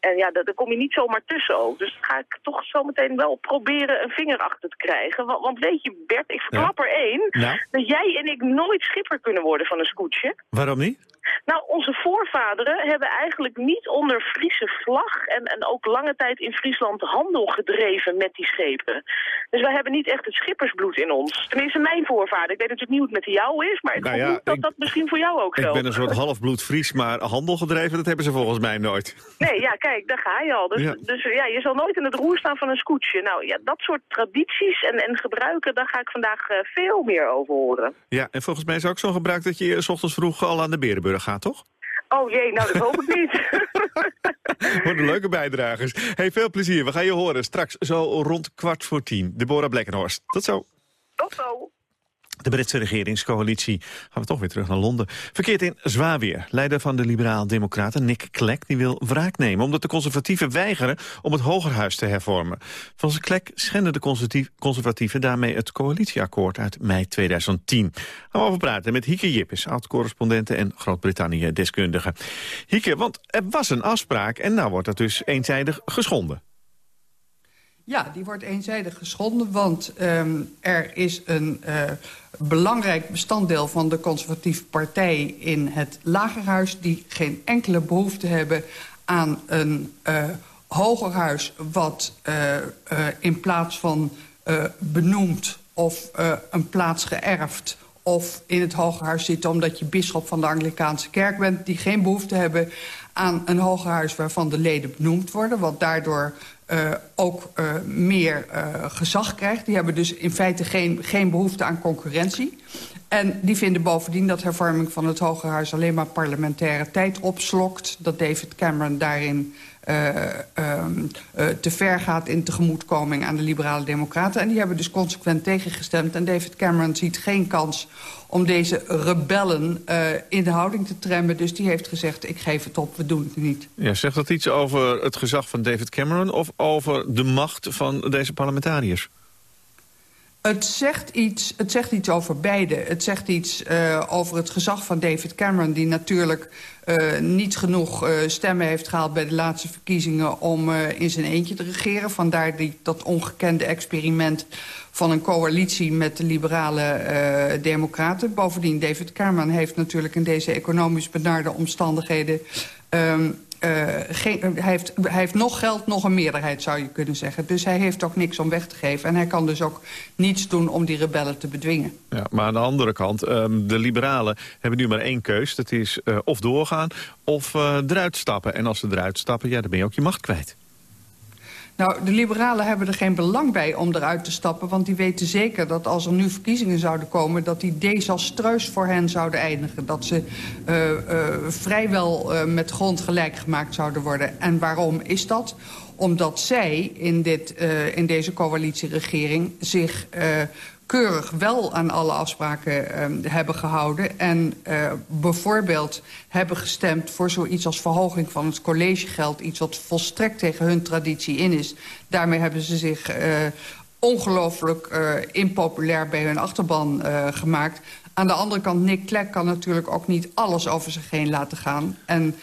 En ja, daar, kom je niet zomaar tussen ook. Dus ga ik toch zometeen wel proberen een vinger achter te krijgen. Want, want weet je, Bert, ik verklap er één... dat jij en ik nooit schipper kunnen worden van een scootje. Waarom niet? Nou, onze voorvaderen hebben eigenlijk niet onder Friese vlag... En, en ook lange tijd in Friesland handel gedreven met die schepen. Dus wij hebben niet echt het schippersbloed in ons. Tenminste, mijn voorvader. Ik weet natuurlijk niet hoe het met jou is... maar ik nou ja, dat ik, dat misschien voor jou ook zo Ik ben een soort halfbloed Fries, maar handel gedreven... dat hebben ze volgens mij nooit. Nee, ja, kijk, daar ga je al. Dus ja, dus, ja je zal nooit in het roer staan van een scootje. Nou ja, dat soort tradities en, en gebruiken... daar ga ik vandaag uh, veel meer over horen. Ja, en volgens mij is ook zo'n gebruik... dat je s ochtends vroeg al aan de Berenburg gaat, toch? Oh jee, nou dat hoop ik niet. *laughs* Worden leuke bijdragers. Hey, veel plezier. We gaan je horen straks zo rond kwart voor tien. Deborah Blekkenhorst. Tot zo. Tot zo. De Britse regeringscoalitie, gaan we toch weer terug naar Londen, verkeert in zwaar weer. Leider van de liberaal-democraten, Nick Clegg, die wil wraak nemen... omdat de conservatieven weigeren om het Hogerhuis te hervormen. Volgens Clegg schenden de conservatieven daarmee het coalitieakkoord uit mei 2010. Gaan we over praten met Hieke Jippes, oud-correspondente en Groot-Brittannië-deskundige. Hieke, want er was een afspraak en nou wordt dat dus eenzijdig geschonden. Ja, die wordt eenzijdig geschonden, want um, er is een uh, belangrijk bestanddeel van de conservatieve partij in het lagerhuis... die geen enkele behoefte hebben aan een uh, hogerhuis wat uh, in plaats van benoemd of een plaats geërfd of in het Hogerhuis zit omdat je bisschop van de Anglikaanse kerk bent... die geen behoefte hebben aan een Hogerhuis waarvan de leden benoemd worden... want daardoor uh, ook uh, meer uh, gezag krijgt. Die hebben dus in feite geen, geen behoefte aan concurrentie. En die vinden bovendien dat hervorming van het Hoge Huis... alleen maar parlementaire tijd opslokt. Dat David Cameron daarin te ver gaat in tegemoetkoming aan de liberale democraten. En die hebben dus consequent tegengestemd. En David Cameron ziet geen kans om deze rebellen uh, in de houding te tremmen. Dus die heeft gezegd, ik geef het op, we doen het niet. Ja, zegt dat iets over het gezag van David Cameron... of over de macht van deze parlementariërs? Het zegt, iets, het zegt iets over beide. Het zegt iets uh, over het gezag van David Cameron... die natuurlijk uh, niet genoeg uh, stemmen heeft gehaald bij de laatste verkiezingen... om in zijn eentje te regeren. Vandaar die, dat ongekende experiment van een coalitie met de liberale democraten. Bovendien, David Cameron heeft natuurlijk in deze economisch benarde omstandigheden... Um, uh, geen, hij, heeft, hij heeft nog geld, nog een meerderheid, zou je kunnen zeggen. Dus hij heeft ook niks om weg te geven. En hij kan dus ook niets doen om die rebellen te bedwingen. Ja, maar aan de andere kant, um, de liberalen hebben nu maar één keus. Dat is uh, of doorgaan of uh, eruit stappen. En als ze eruit stappen, ja, dan ben je ook je macht kwijt. Nou, de liberalen hebben er geen belang bij om eruit te stappen... want die weten zeker dat als er nu verkiezingen zouden komen... dat die desastreus voor hen zouden eindigen. Dat ze uh, uh, vrijwel uh, met grond gelijk gemaakt zouden worden. En waarom is dat? Omdat zij in, dit, in deze coalitieregering zich keurig wel aan alle afspraken uh, hebben gehouden... en uh, bijvoorbeeld hebben gestemd voor zoiets als verhoging van het collegegeld... iets wat volstrekt tegen hun traditie in is. Daarmee hebben ze zich uh, ongelooflijk impopulair bij hun achterban gemaakt. Aan de andere kant, Nick Clegg kan natuurlijk ook niet alles over zich heen laten gaan... En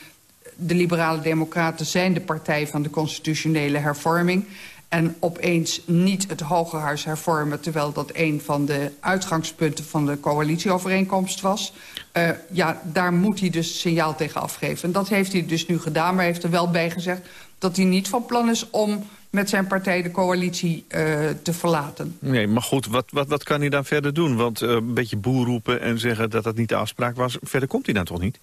de liberale democraten zijn de partij van de constitutionele hervorming en opeens niet het Hoge Huis hervormen... terwijl dat een van de uitgangspunten van de coalitieovereenkomst was. Uh, ja, daar moet hij dus signaal tegen afgeven. En dat heeft hij dus nu gedaan, maar heeft er wel bij gezegd... dat hij niet van plan is om met zijn partij de coalitie uh, te verlaten. Nee, maar goed, wat, wat, wat kan hij dan verder doen? Want uh, een beetje boer roepen en zeggen dat dat niet de afspraak was... verder komt hij dan toch niet?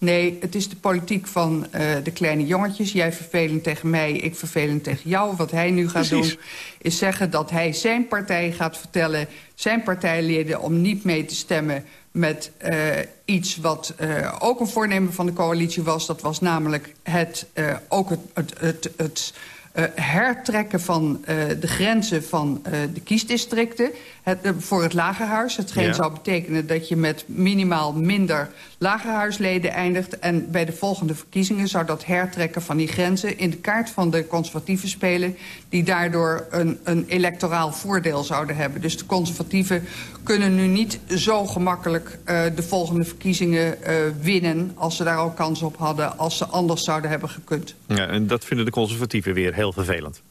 Nee, het is de politiek van uh, de kleine jongetjes. Jij vervelend tegen mij, ik vervelend tegen jou. Wat hij nu gaat Precies. doen, is zeggen dat hij zijn partij gaat vertellen... zijn partijleden om niet mee te stemmen met uh, iets wat uh, ook een voornemen van de coalitie was. Dat was namelijk het, ook het, het, het, het uh, hertrekken van uh, de grenzen van uh, de kiesdistricten het, voor het lagerhuis. Hetgeen ja. zou betekenen dat je met minimaal minder lagerhuisleden eindigt. En bij de volgende verkiezingen zou dat hertrekken van die grenzen... in de kaart van de conservatieven spelen... die daardoor een, een electoraal voordeel zouden hebben. Dus de conservatieven kunnen nu niet zo gemakkelijk de volgende verkiezingen winnen... als ze daar al kans op hadden, als ze anders zouden hebben gekund. Ja, en dat vinden de conservatieven weer heel vervelend.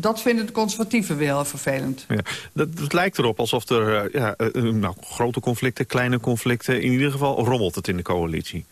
Dat vinden de conservatieven weer heel vervelend. Ja, dat, het lijkt erop alsof er uh, ja, uh, nou, grote conflicten, kleine conflicten... in ieder geval rommelt het in de coalitie.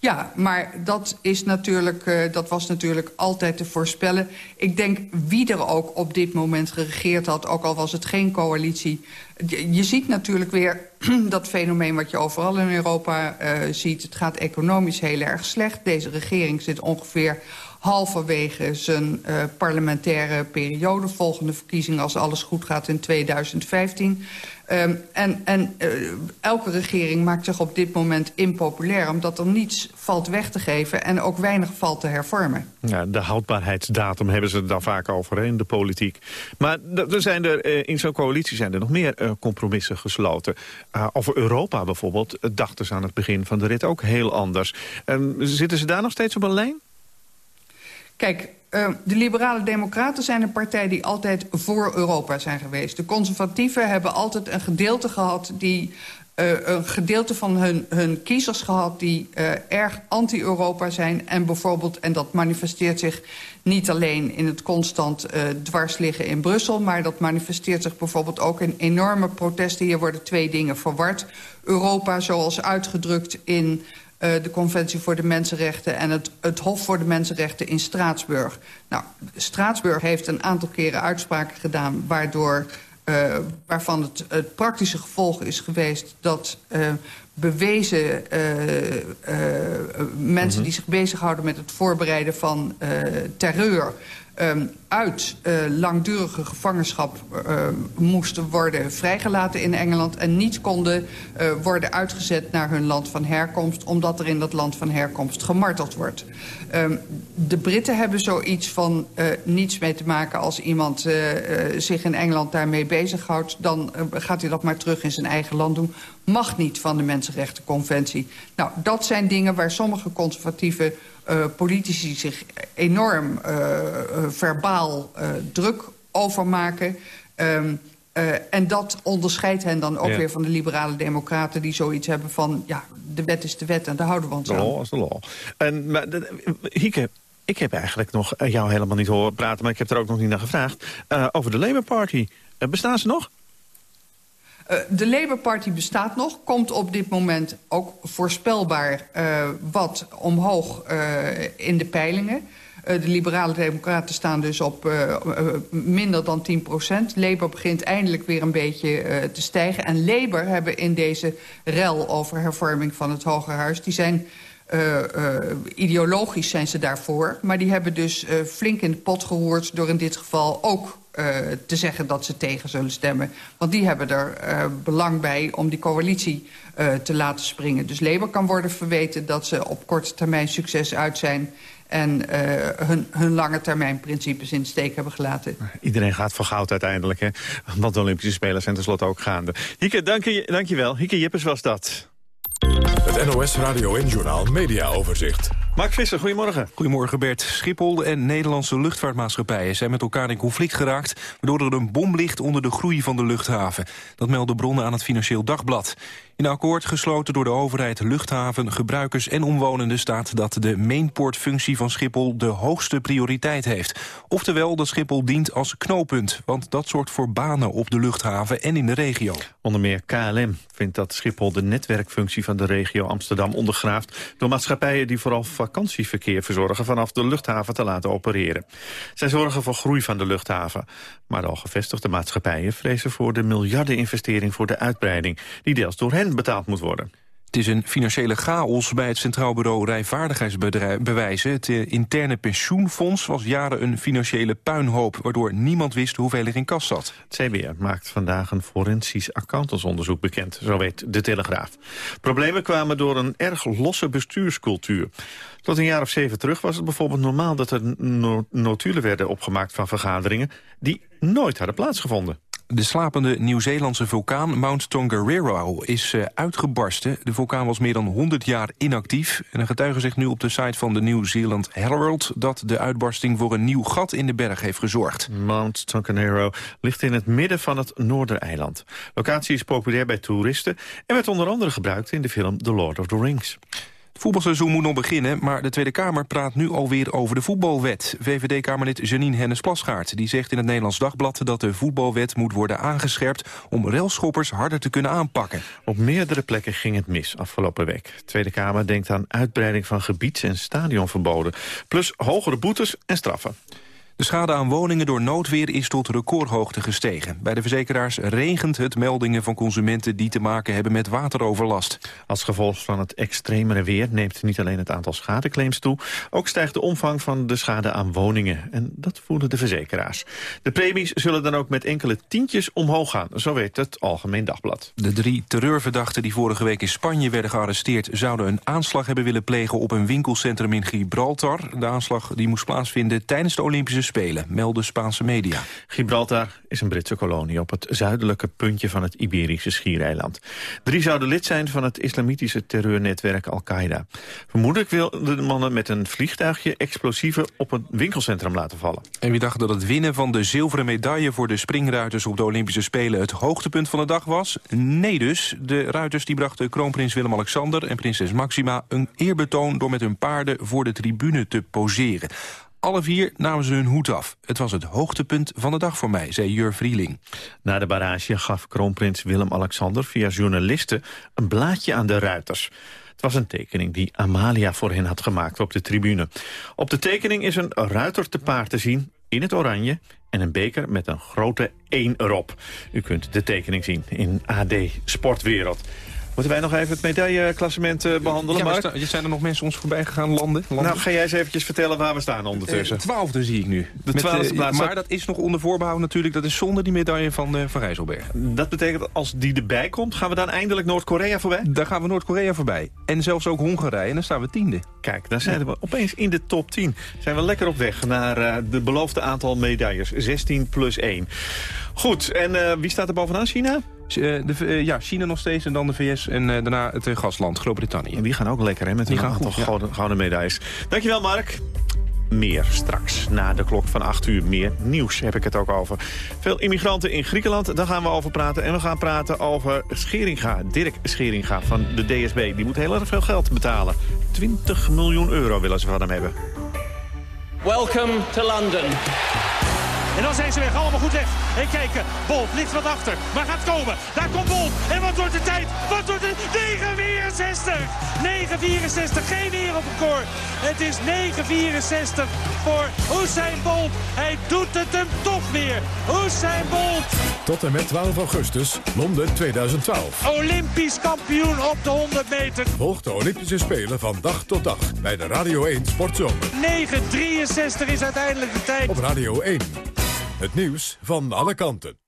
Ja, maar dat, is natuurlijk, uh, dat was natuurlijk altijd te voorspellen. Ik denk wie er ook op dit moment geregeerd had... ook al was het geen coalitie... Je, je ziet natuurlijk weer *clears throat* dat fenomeen wat je overal in Europa uh, ziet. Het gaat economisch heel erg slecht. Deze regering zit ongeveer halverwege zijn uh, parlementaire periode. Volgende verkiezing, als alles goed gaat, in 2015. Um, en en uh, elke regering maakt zich op dit moment impopulair... omdat er niets valt weg te geven en ook weinig valt te hervormen. Ja, de houdbaarheidsdatum hebben ze het dan vaak over in de politiek. Maar er zijn er, uh, in zo'n coalitie zijn er nog meer compromissen gesloten. over Europa bijvoorbeeld dachten ze aan het begin van de rit ook heel anders. zitten ze daar nog steeds op een lijn? Kijk, uh, de liberale democraten zijn een partij die altijd voor Europa zijn geweest. De conservatieven hebben altijd een gedeelte gehad die... Uh, een gedeelte van hun, hun kiezers gehad die uh, erg anti-Europa zijn. En bijvoorbeeld, en dat manifesteert zich niet alleen in het constant uh, dwars liggen in Brussel... maar dat manifesteert zich bijvoorbeeld ook in enorme protesten. Hier worden twee dingen verward. Europa, zoals uitgedrukt in uh, de Conventie voor de Mensenrechten... en het, het Hof voor de Mensenrechten in Straatsburg. Nou, Straatsburg heeft een aantal keren uitspraken gedaan... waardoor, uh, waarvan het, het praktische gevolg is geweest... dat uh, bewezen eh, eh, mensen die zich bezighouden met het voorbereiden van terreur... Um, uit uh, langdurige gevangenschap uh, moesten worden vrijgelaten in Engeland... en niet konden uh, worden uitgezet naar hun land van herkomst... omdat er in dat land van herkomst gemarteld wordt. Um, de Britten hebben zoiets van niets mee te maken... als iemand zich in Engeland daarmee bezighoudt... dan gaat hij dat maar terug in zijn eigen land doen. Mag niet van de Mensenrechtenconventie. Nou, dat zijn dingen waar sommige conservatieve politici zich enorm uh, uh, druk over maken. Um, uh, en dat onderscheidt hen dan ook ja. weer van de liberale democraten... die zoiets hebben van, ja, de wet is de wet en daar houden we ons de aan. Law is de law. En, maar, Hieke, ik heb eigenlijk nog jou helemaal niet horen praten... maar ik heb er ook nog niet naar gevraagd. Uh, over de Labour Party. Uh, bestaan ze nog? De Labour Party bestaat nog, komt op dit moment ook voorspelbaar wat omhoog in de peilingen. De liberale democraten staan dus op minder dan 10 procent. Labour begint eindelijk weer een beetje te stijgen. En Labour hebben in deze rel over hervorming van het Hogerhuis... die zijn ideologisch zijn ze daarvoor. Maar die hebben dus flink in de pot gehoord door in dit geval ook te zeggen dat ze tegen zullen stemmen. Want die hebben er belang bij om die coalitie te laten springen. Dus Labour kan worden verweten dat ze op korte termijn succes uit zijn en uh, hun, hun lange termijn principes in de steek hebben gelaten. Iedereen gaat voor goud uiteindelijk, hè? Want de Olympische Spelen zijn tenslotte ook gaande. Hieke, dank je, dank je wel. Hieke Jippes was dat. Het NOS Radio en Journaal Media Overzicht. Mark Visser, goedemorgen. Goedemorgen Bert. Schiphol en Nederlandse luchtvaartmaatschappijen zijn met elkaar in conflict geraakt... waardoor er een bom ligt onder de groei van de luchthaven. Dat melden bronnen aan het Financieel Dagblad. In een akkoord gesloten door de overheid, luchthaven, gebruikers en omwonenden staat dat de mainportfunctie van Schiphol de hoogste prioriteit heeft. Oftewel dat Schiphol dient als knooppunt, want dat zorgt voor banen op de luchthaven en in de regio. Onder meer KLM vindt dat Schiphol de netwerkfunctie van de regio Amsterdam ondergraaft door maatschappijen die vooral vakantieverkeer verzorgen vanaf de luchthaven te laten opereren. Zij zorgen voor groei van de luchthaven. Maar de al gevestigde maatschappijen vrezen voor de miljardeninvestering voor de uitbreiding, die deels door hen betaald moet worden. Het is een financiële chaos bij het Centraal Bureau Rijvaardigheidsbewijzen. Het interne pensioenfonds was jaren een financiële puinhoop... waardoor niemand wist hoeveel er in kas zat. Het CBR maakt vandaag een forensisch accountantsonderzoek bekend, zo weet de Telegraaf. Problemen kwamen door een erg losse bestuurscultuur. Tot een jaar of zeven terug was het bijvoorbeeld normaal... dat er notulen werden opgemaakt van vergaderingen... die nooit hadden plaatsgevonden. De slapende Nieuw-Zeelandse vulkaan Mount Tongariro is uh, uitgebarsten. De vulkaan was meer dan 100 jaar inactief. En een getuige zegt nu op de site van de New Zealand Herald... dat de uitbarsting voor een nieuw gat in de berg heeft gezorgd. Mount Tongariro ligt in het midden van het Noordereiland. Locatie is populair bij toeristen... en werd onder andere gebruikt in de film The Lord of the Rings. Voetbalseizoen moet nog beginnen, maar de Tweede Kamer praat nu alweer over de voetbalwet. VVD-Kamerlid Janine Hennis-Plasgaard die zegt in het Nederlands Dagblad dat de voetbalwet moet worden aangescherpt om railschoppers harder te kunnen aanpakken. Op meerdere plekken ging het mis afgelopen week. De Tweede Kamer denkt aan uitbreiding van gebieds- en stadionverboden, plus hogere boetes en straffen. De schade aan woningen door noodweer is tot recordhoogte gestegen. Bij de verzekeraars regent het meldingen van consumenten die te maken hebben met wateroverlast. Als gevolg van het extremere weer neemt niet alleen het aantal schadeclaims toe, ook stijgt de omvang van de schade aan woningen. En dat voelen de verzekeraars. De premies zullen dan ook met enkele tientjes omhoog gaan, zo weet het Algemeen Dagblad. De drie terreurverdachten die vorige week in Spanje werden gearresteerd zouden een aanslag hebben willen plegen op een winkelcentrum in Gibraltar. De aanslag die moest plaatsvinden tijdens de Olympische Spelen, melden Spaanse media. Gibraltar is een Britse kolonie op het zuidelijke puntje van het Iberische schiereiland. Drie zouden lid zijn van het islamitische terreurnetwerk Al-Qaeda. Vermoedelijk wilden de mannen met een vliegtuigje explosieven op een winkelcentrum laten vallen. En wie dacht dat het winnen van de zilveren medaille voor de springruiters op de Olympische Spelen het hoogtepunt van de dag was? Nee dus. De ruiters die brachten kroonprins Willem-Alexander en prinses Maxima een eerbetoon door met hun paarden voor de tribune te poseren. Alle vier namen ze hun hoed af. Het was het hoogtepunt van de dag voor mij, zei Jur Vrieling. Na de barrage gaf kroonprins Willem-Alexander via journalisten een blaadje aan de ruiters. Het was een tekening die Amalia voor hen had gemaakt op de tribune. Op de tekening is een ruiter te paard te zien in het oranje en een beker met een grote 1 erop. U kunt de tekening zien in AD Sportwereld. Moeten wij nog even het medailleklassement uh, behandelen, ja, Mark? zijn er nog mensen ons voorbij gegaan, landen? landen? Nou, ga jij eens eventjes vertellen waar we staan ondertussen. Uh, twaalfde zie ik nu. De twaalfde plaats. Maar dat is nog onder voorbehoud natuurlijk. Dat is zonder die medaille van, van Rijsselberg. Dat betekent dat als die erbij komt, gaan we dan eindelijk Noord-Korea voorbij? Daar gaan we Noord-Korea voorbij. En zelfs ook Hongarije. En dan staan we tiende. Kijk, dan zijn we opeens in de top 10. Zijn we lekker op weg naar uh, de beloofde aantal medailles. 16 plus 1. Goed, en uh, wie staat er bovenaan? China? Uh, de, uh, ja, China nog steeds en dan de VS en daarna het gastland, Groot-Brittannië. En die gaan ook lekker, hè, met die gaan aantal goed, gouden, gouden medailles. Dankjewel, Mark. Meer straks, na de klok van 8 uur. Meer nieuws heb ik het ook over. Veel immigranten in Griekenland, daar gaan we over praten. En we gaan praten over Scheringa, Dirk Scheringa van de DSB. Die moet heel erg veel geld betalen. 20 miljoen euro willen ze van hem hebben. Welcome to London. En dan zijn ze weg, allemaal goed weg. En kijken, Bolt ligt wat achter, maar gaat komen. Daar komt Bolt. En wat wordt de tijd? Wat wordt het? 9,64! 9,64, geen wereldrecord. Het is 9,64 voor Usain Bolt. Hij doet het hem toch weer. Usain Bolt. Tot en met 12 augustus, Londen 2012. Olympisch kampioen op de 100 meter. Volg de Olympische Spelen van dag tot dag bij de Radio 1 Sportzomer. 9,63 is uiteindelijk de tijd. Op Radio 1. Het nieuws van alle kanten.